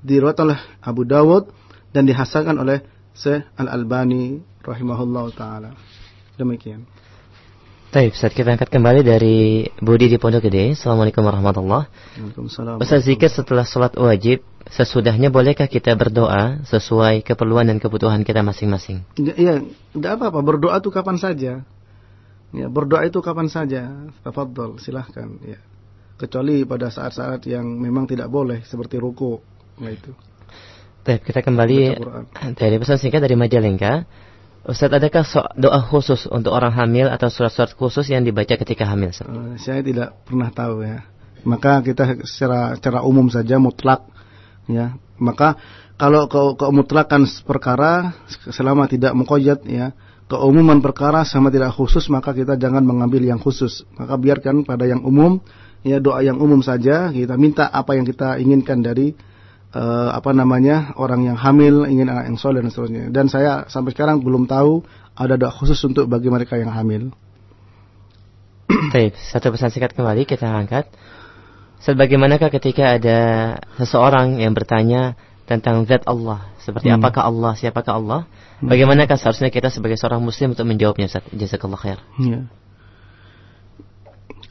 diriwayatkan oleh Abu Dawud dan dihasankan oleh Syekh Al-Albani rahimahullah taala. Demikian. Baik, Ustaz, kita angkat kembali dari Budi di Pondok Gede. Assalamualaikum warahmatullahi Waalaikumsalam. Ustaz zikir setelah sholat wajib, sesudahnya bolehkah kita berdoa sesuai keperluan dan kebutuhan kita masing-masing? Ya, Iya, tidak apa-apa. Berdoa itu kapan saja. Ya, berdoa itu kapan saja. Tafadhol, silahkan. Ya. Kecuali pada saat-saat yang memang tidak boleh, seperti ruku. Nah, itu. Baik, kita kembali dari pesan singkat dari Majalengka. Ustaz, adakah doa khusus untuk orang hamil atau surat-surat khusus yang dibaca ketika hamil? Eh, saya tidak pernah tahu ya. Maka kita secara secara umum saja mutlak ya. Maka kalau ke kemutlakan perkara selama tidak muqayyad ya, keumuman perkara sama tidak khusus maka kita jangan mengambil yang khusus. Maka biarkan pada yang umum ya doa yang umum saja kita minta apa yang kita inginkan dari uh, apa namanya orang yang hamil ingin anak yang soleh dan seterusnya. Dan saya sampai sekarang belum tahu ada doa khusus untuk bagi mereka yang hamil. Baik, satu pesan singkat kembali kita angkat. Sebagaimanakah ketika ada seseorang yang bertanya tentang zat Allah, seperti hmm. apakah Allah, siapakah Allah? Hmm. Bagaimanakah seharusnya kita sebagai seorang muslim untuk menjawabnya Ustaz? Jazakallah khair. Ya.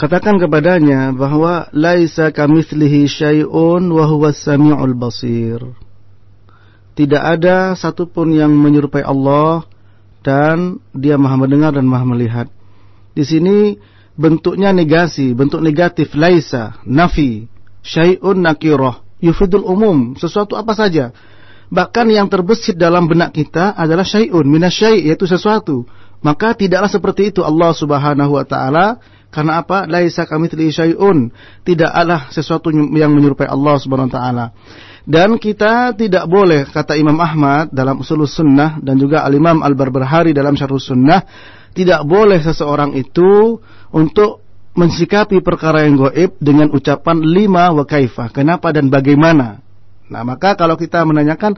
Katakan kepadanya bahwa laisa kamitslihi syai'un wa huwas samiul basir. Tidak ada satupun yang menyerupai Allah dan dia maha mendengar dan maha melihat. Di sini bentuknya negasi, bentuk negatif laisa, nafi, syai'un nakirah, yufidul umum, sesuatu apa saja. Bahkan yang terbesit dalam benak kita adalah syai'un, minasyai' yaitu sesuatu. Maka tidaklah seperti itu Allah Subhanahu wa taala karena apa? Laisa kamitsli syai'un. Tidaklah sesuatu yang menyerupai Allah Subhanahu wa taala. Dan kita tidak boleh kata Imam Ahmad dalam Usul Sunnah dan juga Al Imam Al Barbahari dalam Syarh Sunnah tidak boleh seseorang itu untuk mensikapi perkara yang goib dengan ucapan lima wa kaifah. Kenapa dan bagaimana? Nah, maka kalau kita menanyakan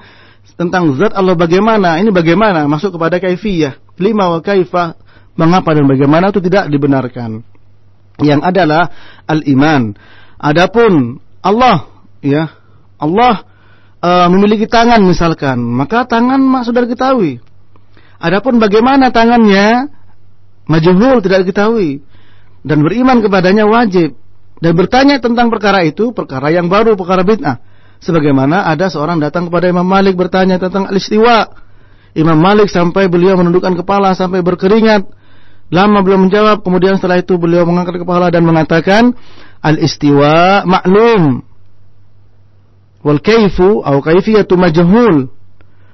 tentang zat Allah bagaimana, ini bagaimana masuk kepada kaifiyah. Lima wa kaifah, mengapa dan bagaimana itu tidak dibenarkan. Yang adalah al-iman. Adapun Allah, ya, Allah uh, memiliki tangan misalkan, maka tangan sudah diketahui. Adapun bagaimana tangannya, majhul tidak diketahui. Dan beriman kepadanya wajib. Dan bertanya tentang perkara itu, perkara yang baru, perkara bid'ah. Sebagaimana ada seorang datang kepada Imam Malik bertanya tentang al-istiwa. Imam Malik sampai beliau menundukkan kepala sampai berkeringat. Lama belum menjawab, kemudian setelah itu beliau mengangkat kepala dan mengatakan al-istiwa maklum. Wal kaifu atau kaifiyatu majhul.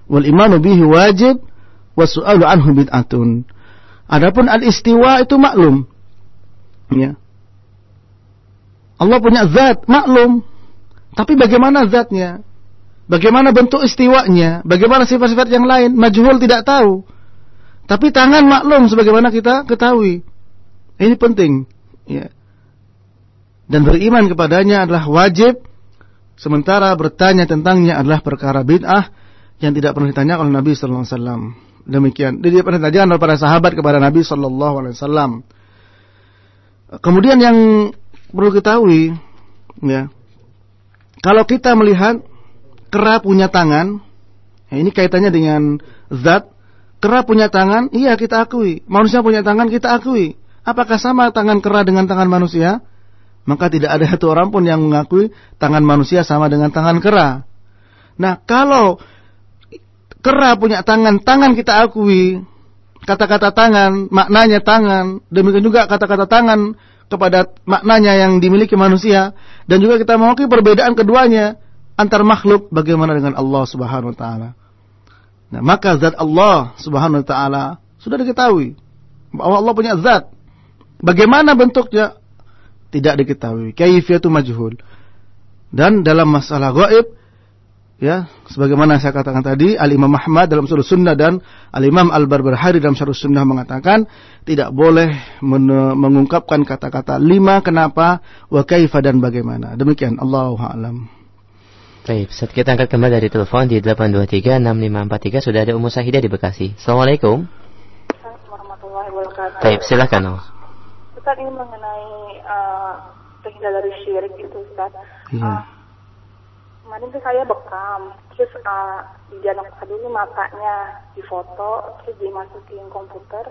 Wal imanu bihi wajib wasu'alu anhu bid'atun. Adapun al-istiwa itu maklum. Ya. Allah punya zat, maklum. Tapi bagaimana zatnya? Bagaimana bentuk istiwanya? Bagaimana sifat-sifat yang lain? Majhul tidak tahu. Tapi tangan maklum sebagaimana kita ketahui. Ini penting. Ya. Dan beriman kepadanya adalah wajib. Sementara bertanya tentangnya adalah perkara bid'ah yang tidak pernah ditanya oleh Nabi Sallallahu Alaihi Wasallam. Demikian. Dia pernah ditanya oleh para sahabat kepada Nabi Sallallahu Alaihi Wasallam. Kemudian yang perlu ketahui, ya, kalau kita melihat kera punya tangan, ya ini kaitannya dengan zat. Kera punya tangan, iya kita akui. Manusia punya tangan, kita akui. Apakah sama tangan kera dengan tangan manusia? Maka tidak ada satu orang pun yang mengakui tangan manusia sama dengan tangan kera. Nah, kalau kera punya tangan, tangan kita akui. Kata-kata tangan, maknanya tangan. Demikian juga kata-kata tangan kepada maknanya yang dimiliki manusia dan juga kita mengakui perbedaan keduanya antar makhluk bagaimana dengan Allah Subhanahu wa taala. Nah, maka zat Allah Subhanahu wa taala sudah diketahui bahwa Allah punya zat. Bagaimana bentuknya tidak diketahui. Kaifiyatu majhul. Dan dalam masalah gaib ya sebagaimana saya katakan tadi Al Imam Ahmad dalam Surah Sunnah dan Al Imam Al Barbahari dalam Syarh Sunnah mengatakan tidak boleh mengungkapkan kata-kata lima kenapa wa kaifa dan bagaimana demikian Allahu a'lam Baik, saat kita angkat kembali dari telepon di 8236543 sudah ada Ummu Sahidah di Bekasi. Assalamualaikum. warahmatullahi wabarakatuh. Baik, silakan. Ustaz ini mengenai uh, terhindar dari syirik itu Ustaz. Iya. Uh, kemarin tuh saya bekam terus uh, di dialog dulu matanya difoto terus dimasukin komputer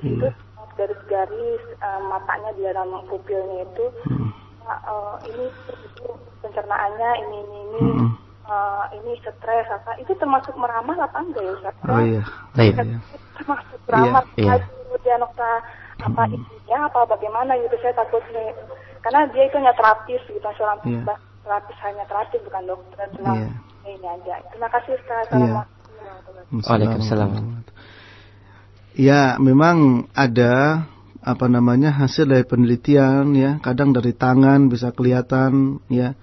di situ hmm. garis-garis uh, matanya di dalam pupilnya itu hmm. uh, ini itu pencernaannya ini ini ini hmm. uh, ini stres apa itu termasuk meramal apa enggak ya Ustaz? Oh iya. Baik. Termasuk meramal iya. iya. dia nokta apa hmm. isinya apa bagaimana gitu saya takut nih karena dia itu hanya terapis gitu seorang yeah terapis hanya terapis bukan dokter. Cuma yeah. ini aja. Terima kasih Ustaz. Yeah. Waalaikumsalam. Ya memang ada apa namanya hasil dari penelitian ya. Kadang dari tangan bisa kelihatan ya.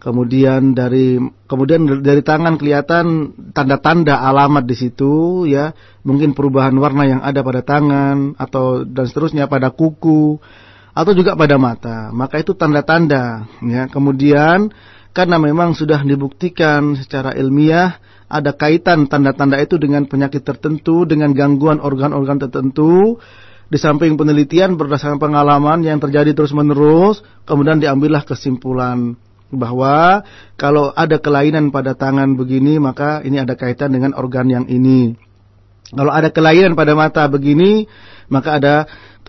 Kemudian dari kemudian dari tangan kelihatan tanda-tanda alamat di situ ya. Mungkin perubahan warna yang ada pada tangan atau dan seterusnya pada kuku atau juga pada mata. Maka itu tanda-tanda ya. Kemudian karena memang sudah dibuktikan secara ilmiah ada kaitan tanda-tanda itu dengan penyakit tertentu dengan gangguan organ-organ tertentu. Di samping penelitian berdasarkan pengalaman yang terjadi terus-menerus, kemudian diambillah kesimpulan bahwa kalau ada kelainan pada tangan begini, maka ini ada kaitan dengan organ yang ini. Kalau ada kelainan pada mata begini, maka ada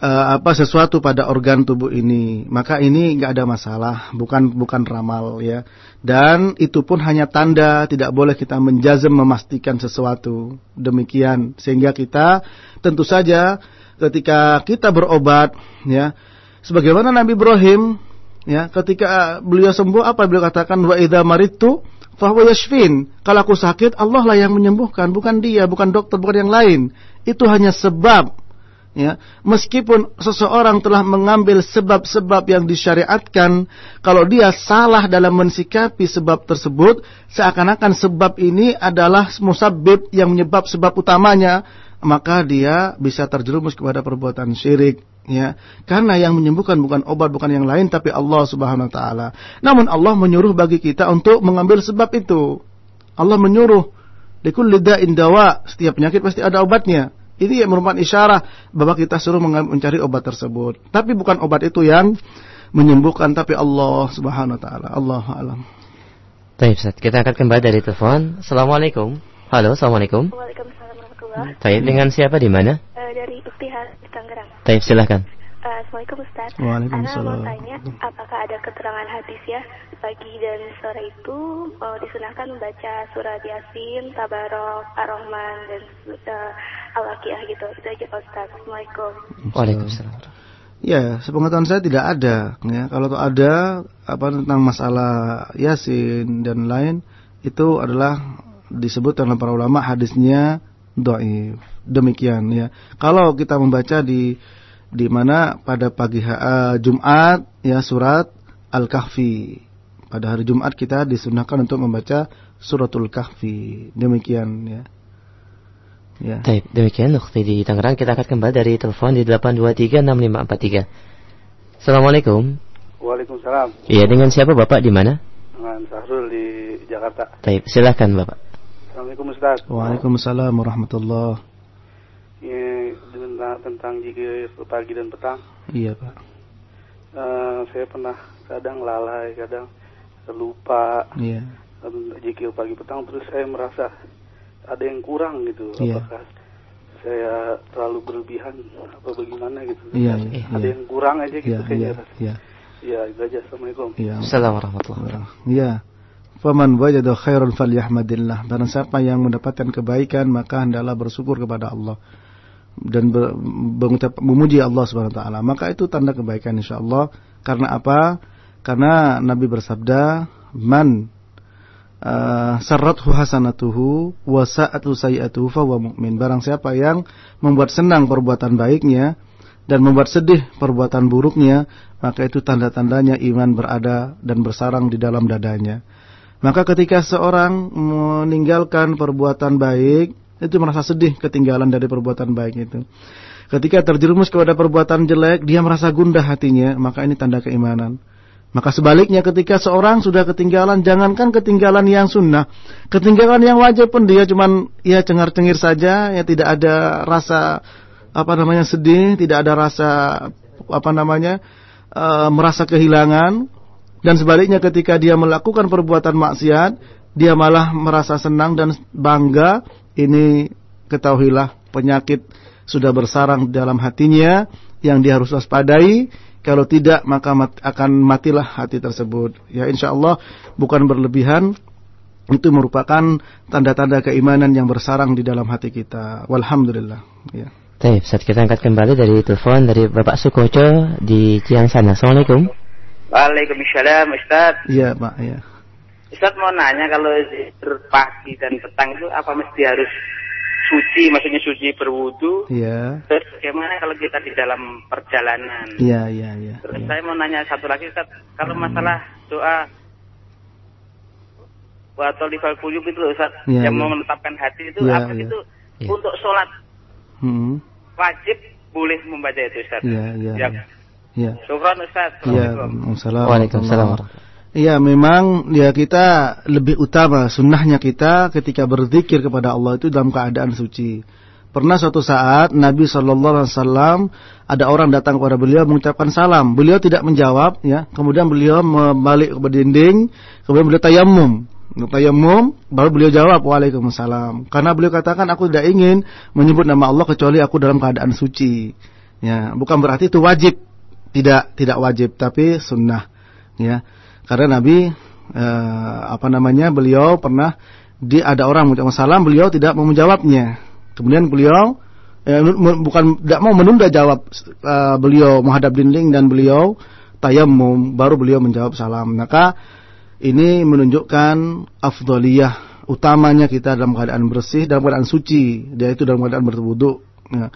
uh, apa sesuatu pada organ tubuh ini. Maka ini nggak ada masalah, bukan bukan ramal ya. Dan itu pun hanya tanda, tidak boleh kita menjazam memastikan sesuatu. Demikian sehingga kita tentu saja ketika kita berobat ya sebagaimana Nabi Ibrahim ya ketika beliau sembuh apa beliau katakan wa idza maridtu fahuwa yashfin kalau aku sakit Allah lah yang menyembuhkan bukan dia bukan dokter bukan yang lain itu hanya sebab ya meskipun seseorang telah mengambil sebab-sebab yang disyariatkan kalau dia salah dalam mensikapi sebab tersebut seakan-akan sebab ini adalah musabbib yang menyebab sebab utamanya maka dia bisa terjerumus kepada perbuatan syirik. Ya karena yang menyembuhkan bukan obat bukan yang lain tapi Allah Subhanahu wa taala. Namun Allah menyuruh bagi kita untuk mengambil sebab itu. Allah menyuruh likulli da'in dawa. Setiap penyakit pasti ada obatnya ini yang merupakan isyarat bahwa kita suruh mencari obat tersebut tapi bukan obat itu yang menyembuhkan tapi Allah Subhanahu wa taala Allah alam Baik, kita akan kembali dari telepon. Assalamualaikum. Halo, Assalamualaikum. Waalaikumsalam. Taib dengan siapa di mana? Uh, dari di Tangerang. Taib silahkan. Uh, Assalamualaikum Ustaz. Waalaikumsalam. Ana mau tanya, apakah ada keterangan hadis ya pagi dan sore itu uh, disunahkan membaca surat Yasin, Tabarok, Ar-Rahman dan uh, Al-Waqiah gitu. Itu aja Pak Ustaz. Assalamualaikum. Waalaikumsalam. Ya, sepengetahuan saya tidak ada. Ya, kalau ada apa tentang masalah Yasin dan lain itu adalah disebut oleh para ulama hadisnya doif. Demikian ya. Kalau kita membaca di di mana pada pagi uh, Jumat ya surat Al-Kahfi. Pada hari Jumat kita disunahkan untuk membaca suratul Kahfi. Demikian ya. Ya. Baik, demikian waktu di Tangerang kita akan kembali dari telepon di 8236543. Assalamualaikum. Waalaikumsalam. Iya, dengan siapa Bapak di mana? Dengan Sahrul di Jakarta. Baik, silakan Bapak. Assalamualaikum Ustaz. Waalaikumsalam warahmatullah. Ini tentang, tentang jikir pagi dan petang. Iya Pak. Uh, saya pernah kadang lalai, kadang lupa. Iya. Jikir pagi petang terus saya merasa ada yang kurang gitu. Iya. Apakah saya terlalu berlebihan apa bagaimana gitu? Iya, iya. Ada iya. yang kurang aja gitu iya, kayaknya. Iya. Iya. Iya, itu aja. Assalamualaikum. Iya. Assalamualaikum warahmatullahi wabarakatuh. Iya. Faman wajada khairan falyahmadillah. Barang siapa yang mendapatkan kebaikan maka hendaklah bersyukur kepada Allah dan mengucap memuji Allah Subhanahu wa taala. Maka itu tanda kebaikan insyaallah. Karena apa? Karena Nabi bersabda, "Man uh, sarrathu hasanatuhu wa sa'atu sayi'atuhu fa mu'min." Barang siapa yang membuat senang perbuatan baiknya dan membuat sedih perbuatan buruknya, maka itu tanda-tandanya iman berada dan bersarang di dalam dadanya. Maka ketika seorang meninggalkan perbuatan baik, itu merasa sedih ketinggalan dari perbuatan baik itu. Ketika terjerumus kepada perbuatan jelek, dia merasa gundah hatinya, maka ini tanda keimanan. Maka sebaliknya ketika seorang sudah ketinggalan, jangankan ketinggalan yang sunnah, ketinggalan yang wajib pun dia cuman ya cengar-cengir saja, ya tidak ada rasa apa namanya sedih, tidak ada rasa apa namanya uh, merasa kehilangan, dan sebaliknya ketika dia melakukan perbuatan maksiat, dia malah merasa senang dan bangga. Ini ketahuilah penyakit sudah bersarang dalam hatinya yang dia harus waspadai. Kalau tidak maka mat, akan matilah hati tersebut. Ya insya Allah bukan berlebihan. Itu merupakan tanda-tanda keimanan yang bersarang di dalam hati kita. Walhamdulillah. Ya. Baik, saat kita angkat kembali dari telepon dari Bapak Sukoco di Ciangsana. Assalamualaikum. Waalaikumsalam Ustaz. Iya Pak, ya. Ustaz mau nanya kalau pagi dan petang itu apa mesti harus suci, maksudnya suci berwudu. Iya. Terus bagaimana kalau kita di dalam perjalanan? Iya, iya, iya. Terus iya. saya mau nanya satu lagi Ustaz, kalau masalah doa wa tolifal kuyub itu Ustaz, Iya, yang iya. mau menetapkan hati itu Iya, apa iya. itu Iya. untuk sholat Hmm. wajib boleh membaca itu Ustaz. Iya, iya, Ya. iya. Iya. Syukran Ustaz. Iya. Waalaikumsalam. Waalaikumsalam Iya, memang ya kita lebih utama sunnahnya kita ketika berzikir kepada Allah itu dalam keadaan suci. Pernah suatu saat Nabi Shallallahu Alaihi Wasallam ada orang datang kepada beliau mengucapkan salam. Beliau tidak menjawab, ya. Kemudian beliau membalik ke dinding, kemudian beliau tayamum. Tayamum, baru beliau jawab Waalaikumsalam. Karena beliau katakan aku tidak ingin menyebut nama Allah kecuali aku dalam keadaan suci. Ya, bukan berarti itu wajib. Tidak, tidak wajib, tapi sunnah. Ya, karena Nabi eh, apa namanya beliau pernah di ada orang mengucapkan salam, beliau tidak mau menjawabnya. Kemudian beliau eh, bukan tidak mau menunda jawab eh, beliau menghadap dinding dan beliau tayamum, baru beliau menjawab salam. Maka ini menunjukkan afdoliyah utamanya kita dalam keadaan bersih, dalam keadaan suci, dia itu dalam keadaan berwudu. Ya.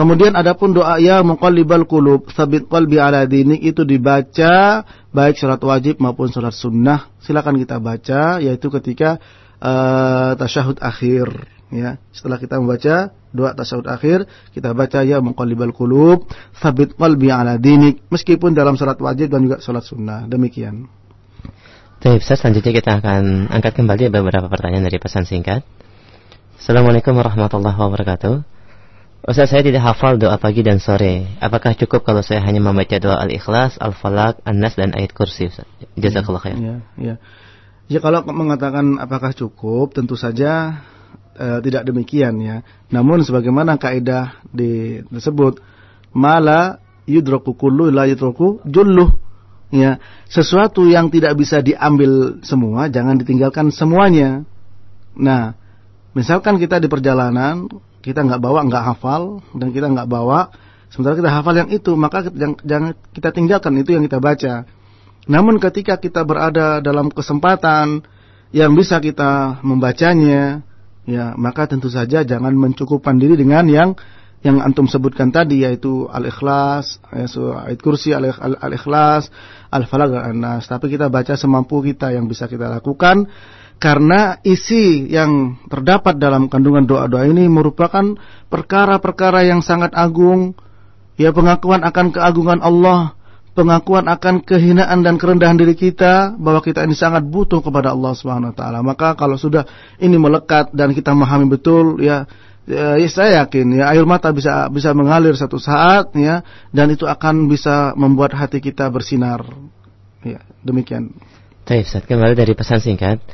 Kemudian adapun doa ya muqallibal qulub, sabit qalbi ala dinik itu dibaca baik salat wajib maupun salat sunnah. Silakan kita baca yaitu ketika uh, tasyahud akhir ya. Setelah kita membaca doa tasyahud akhir, kita baca ya muqallibal qulub, sabit qalbi ala dinik meskipun dalam salat wajib dan juga salat sunnah. Demikian. Baik, selanjutnya kita akan angkat kembali beberapa pertanyaan dari pesan singkat. Assalamualaikum warahmatullahi wabarakatuh. Ustaz, saya tidak hafal doa pagi dan sore. Apakah cukup kalau saya hanya membaca doa Al-Ikhlas, Al-Falaq, An-Nas, dan ayat kursi? Jazakallah khair. Ya, ya. Ya kalau mengatakan apakah cukup, tentu saja eh, tidak demikian ya. Namun sebagaimana kaidah di tersebut, mala yudraku kullu la yudraku julluh. Ya, sesuatu yang tidak bisa diambil semua jangan ditinggalkan semuanya. Nah, misalkan kita di perjalanan, kita nggak bawa, nggak hafal dan kita nggak bawa, sementara kita hafal yang itu, maka jangan kita tinggalkan itu yang kita baca. Namun ketika kita berada dalam kesempatan yang bisa kita membacanya, ya maka tentu saja jangan mencukupkan diri dengan yang yang antum sebutkan tadi yaitu al-ikhlas, ya, so, ayat kursi al- al- al-ikhlas, al-falaq dan an-nas. Tapi kita baca semampu kita yang bisa kita lakukan karena isi yang terdapat dalam kandungan doa-doa ini merupakan perkara-perkara yang sangat agung, ya pengakuan akan keagungan Allah, pengakuan akan kehinaan dan kerendahan diri kita bahwa kita ini sangat butuh kepada Allah taala. Maka kalau sudah ini melekat dan kita memahami betul ya ya, ya saya yakin ya air mata bisa bisa mengalir satu saat ya dan itu akan bisa membuat hati kita bersinar. Ya, demikian. Baik, kembali dari pesan singkat.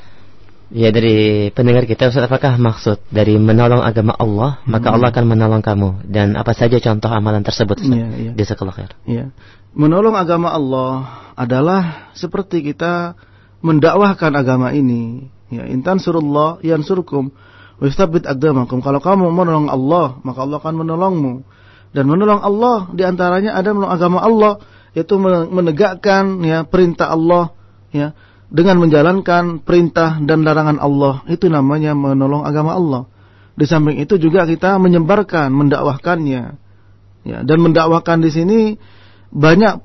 Ya dari pendengar kita Ustaz apakah maksud dari menolong agama Allah maka Allah akan menolong kamu dan apa saja contoh amalan tersebut Ustaz? Iya, iya. Jazakallah khair. Ya. Menolong agama Allah adalah seperti kita mendakwahkan agama ini. Ya, intan surullah yansurkum wa yuthabbit aqdamakum. Kalau kamu menolong Allah, maka Allah akan menolongmu. Dan menolong Allah di antaranya ada menolong agama Allah, yaitu menegakkan ya perintah Allah, ya dengan menjalankan perintah dan larangan Allah. Itu namanya menolong agama Allah. Di samping itu juga kita menyebarkan, mendakwahkannya. Ya, dan mendakwakan di sini banyak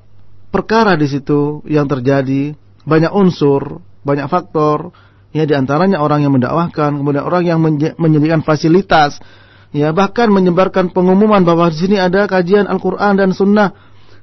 perkara di situ yang terjadi, banyak unsur, banyak faktor. Ya, di antaranya orang yang mendakwahkan, kemudian orang yang menyediakan fasilitas, ya bahkan menyebarkan pengumuman bahwa di sini ada kajian Al-Qur'an dan Sunnah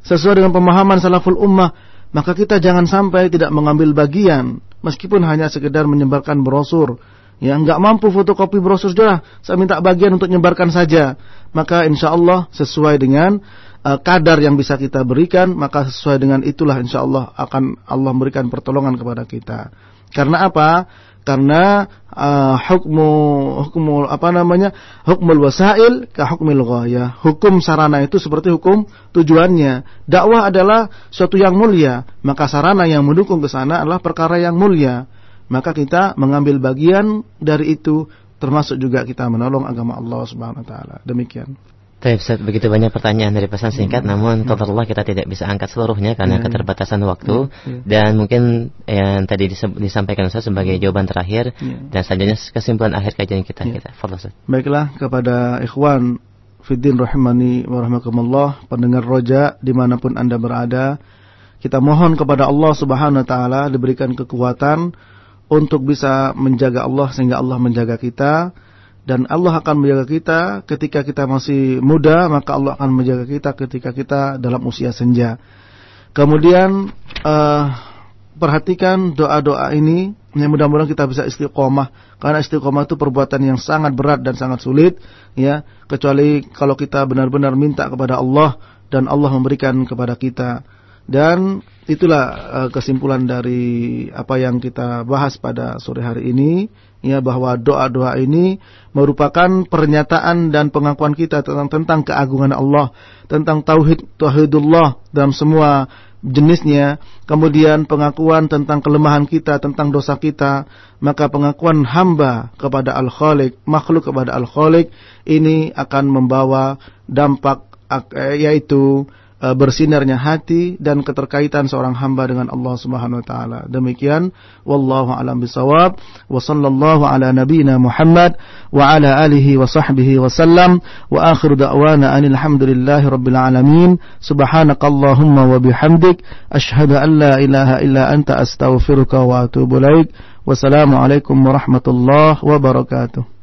sesuai dengan pemahaman salaful ummah. Maka kita jangan sampai tidak mengambil bagian, meskipun hanya sekedar menyebarkan brosur. Ya, nggak mampu fotokopi brosur sudah, saya minta bagian untuk menyebarkan saja. Maka insya Allah sesuai dengan uh, kadar yang bisa kita berikan, maka sesuai dengan itulah insya Allah akan Allah memberikan pertolongan kepada kita. Karena apa? Karena uh, hukmu hukmu apa namanya? hukmul wasail ka hukmil ghayah. Hukum sarana itu seperti hukum tujuannya. Dakwah adalah suatu yang mulia, maka sarana yang mendukung ke sana adalah perkara yang mulia. Maka kita mengambil bagian dari itu termasuk juga kita menolong agama Allah Subhanahu wa taala. Demikian. Baik, Ustaz, begitu banyak pertanyaan dari pesan singkat, hmm. namun Allah kita tidak bisa angkat seluruhnya karena hmm. keterbatasan waktu. Hmm. Dan mungkin yang tadi disampaikan Ustaz sebagai jawaban terakhir hmm. dan selanjutnya kesimpulan akhir kajian kita. Hmm. kita. Ustaz. Baiklah kepada ikhwan Fiddin rahimani wa rahmakumullah, pendengar roja di mana pun anda berada, kita mohon kepada Allah subhanahu wa ta'ala diberikan kekuatan untuk bisa menjaga Allah sehingga Allah menjaga kita dan Allah akan menjaga kita ketika kita masih muda maka Allah akan menjaga kita ketika kita dalam usia senja. Kemudian uh, perhatikan doa-doa ini yang mudah-mudahan kita bisa istiqomah. Karena istiqomah itu perbuatan yang sangat berat dan sangat sulit ya. Kecuali kalau kita benar-benar minta kepada Allah dan Allah memberikan kepada kita. Dan itulah uh, kesimpulan dari apa yang kita bahas pada sore hari ini ya bahwa doa-doa ini merupakan pernyataan dan pengakuan kita tentang tentang keagungan Allah, tentang tauhid tauhidullah dalam semua jenisnya, kemudian pengakuan tentang kelemahan kita, tentang dosa kita, maka pengakuan hamba kepada Al-Khaliq, makhluk kepada Al-Khaliq ini akan membawa dampak eh, yaitu bersinarnya hati dan keterkaitan seorang hamba dengan Allah Subhanahu wa taala. Demikian wallahu alam bisawab wa sallallahu ala nabiyyina Muhammad wa ala alihi wa sahbihi wa sallam wa akhiru da'wana anil hamdulillahi rabbil alamin subhanakallahumma wa bihamdik asyhadu an la ilaha illa anta astaghfiruka wa atubu ilaik. Wassalamualaikum warahmatullahi wabarakatuh.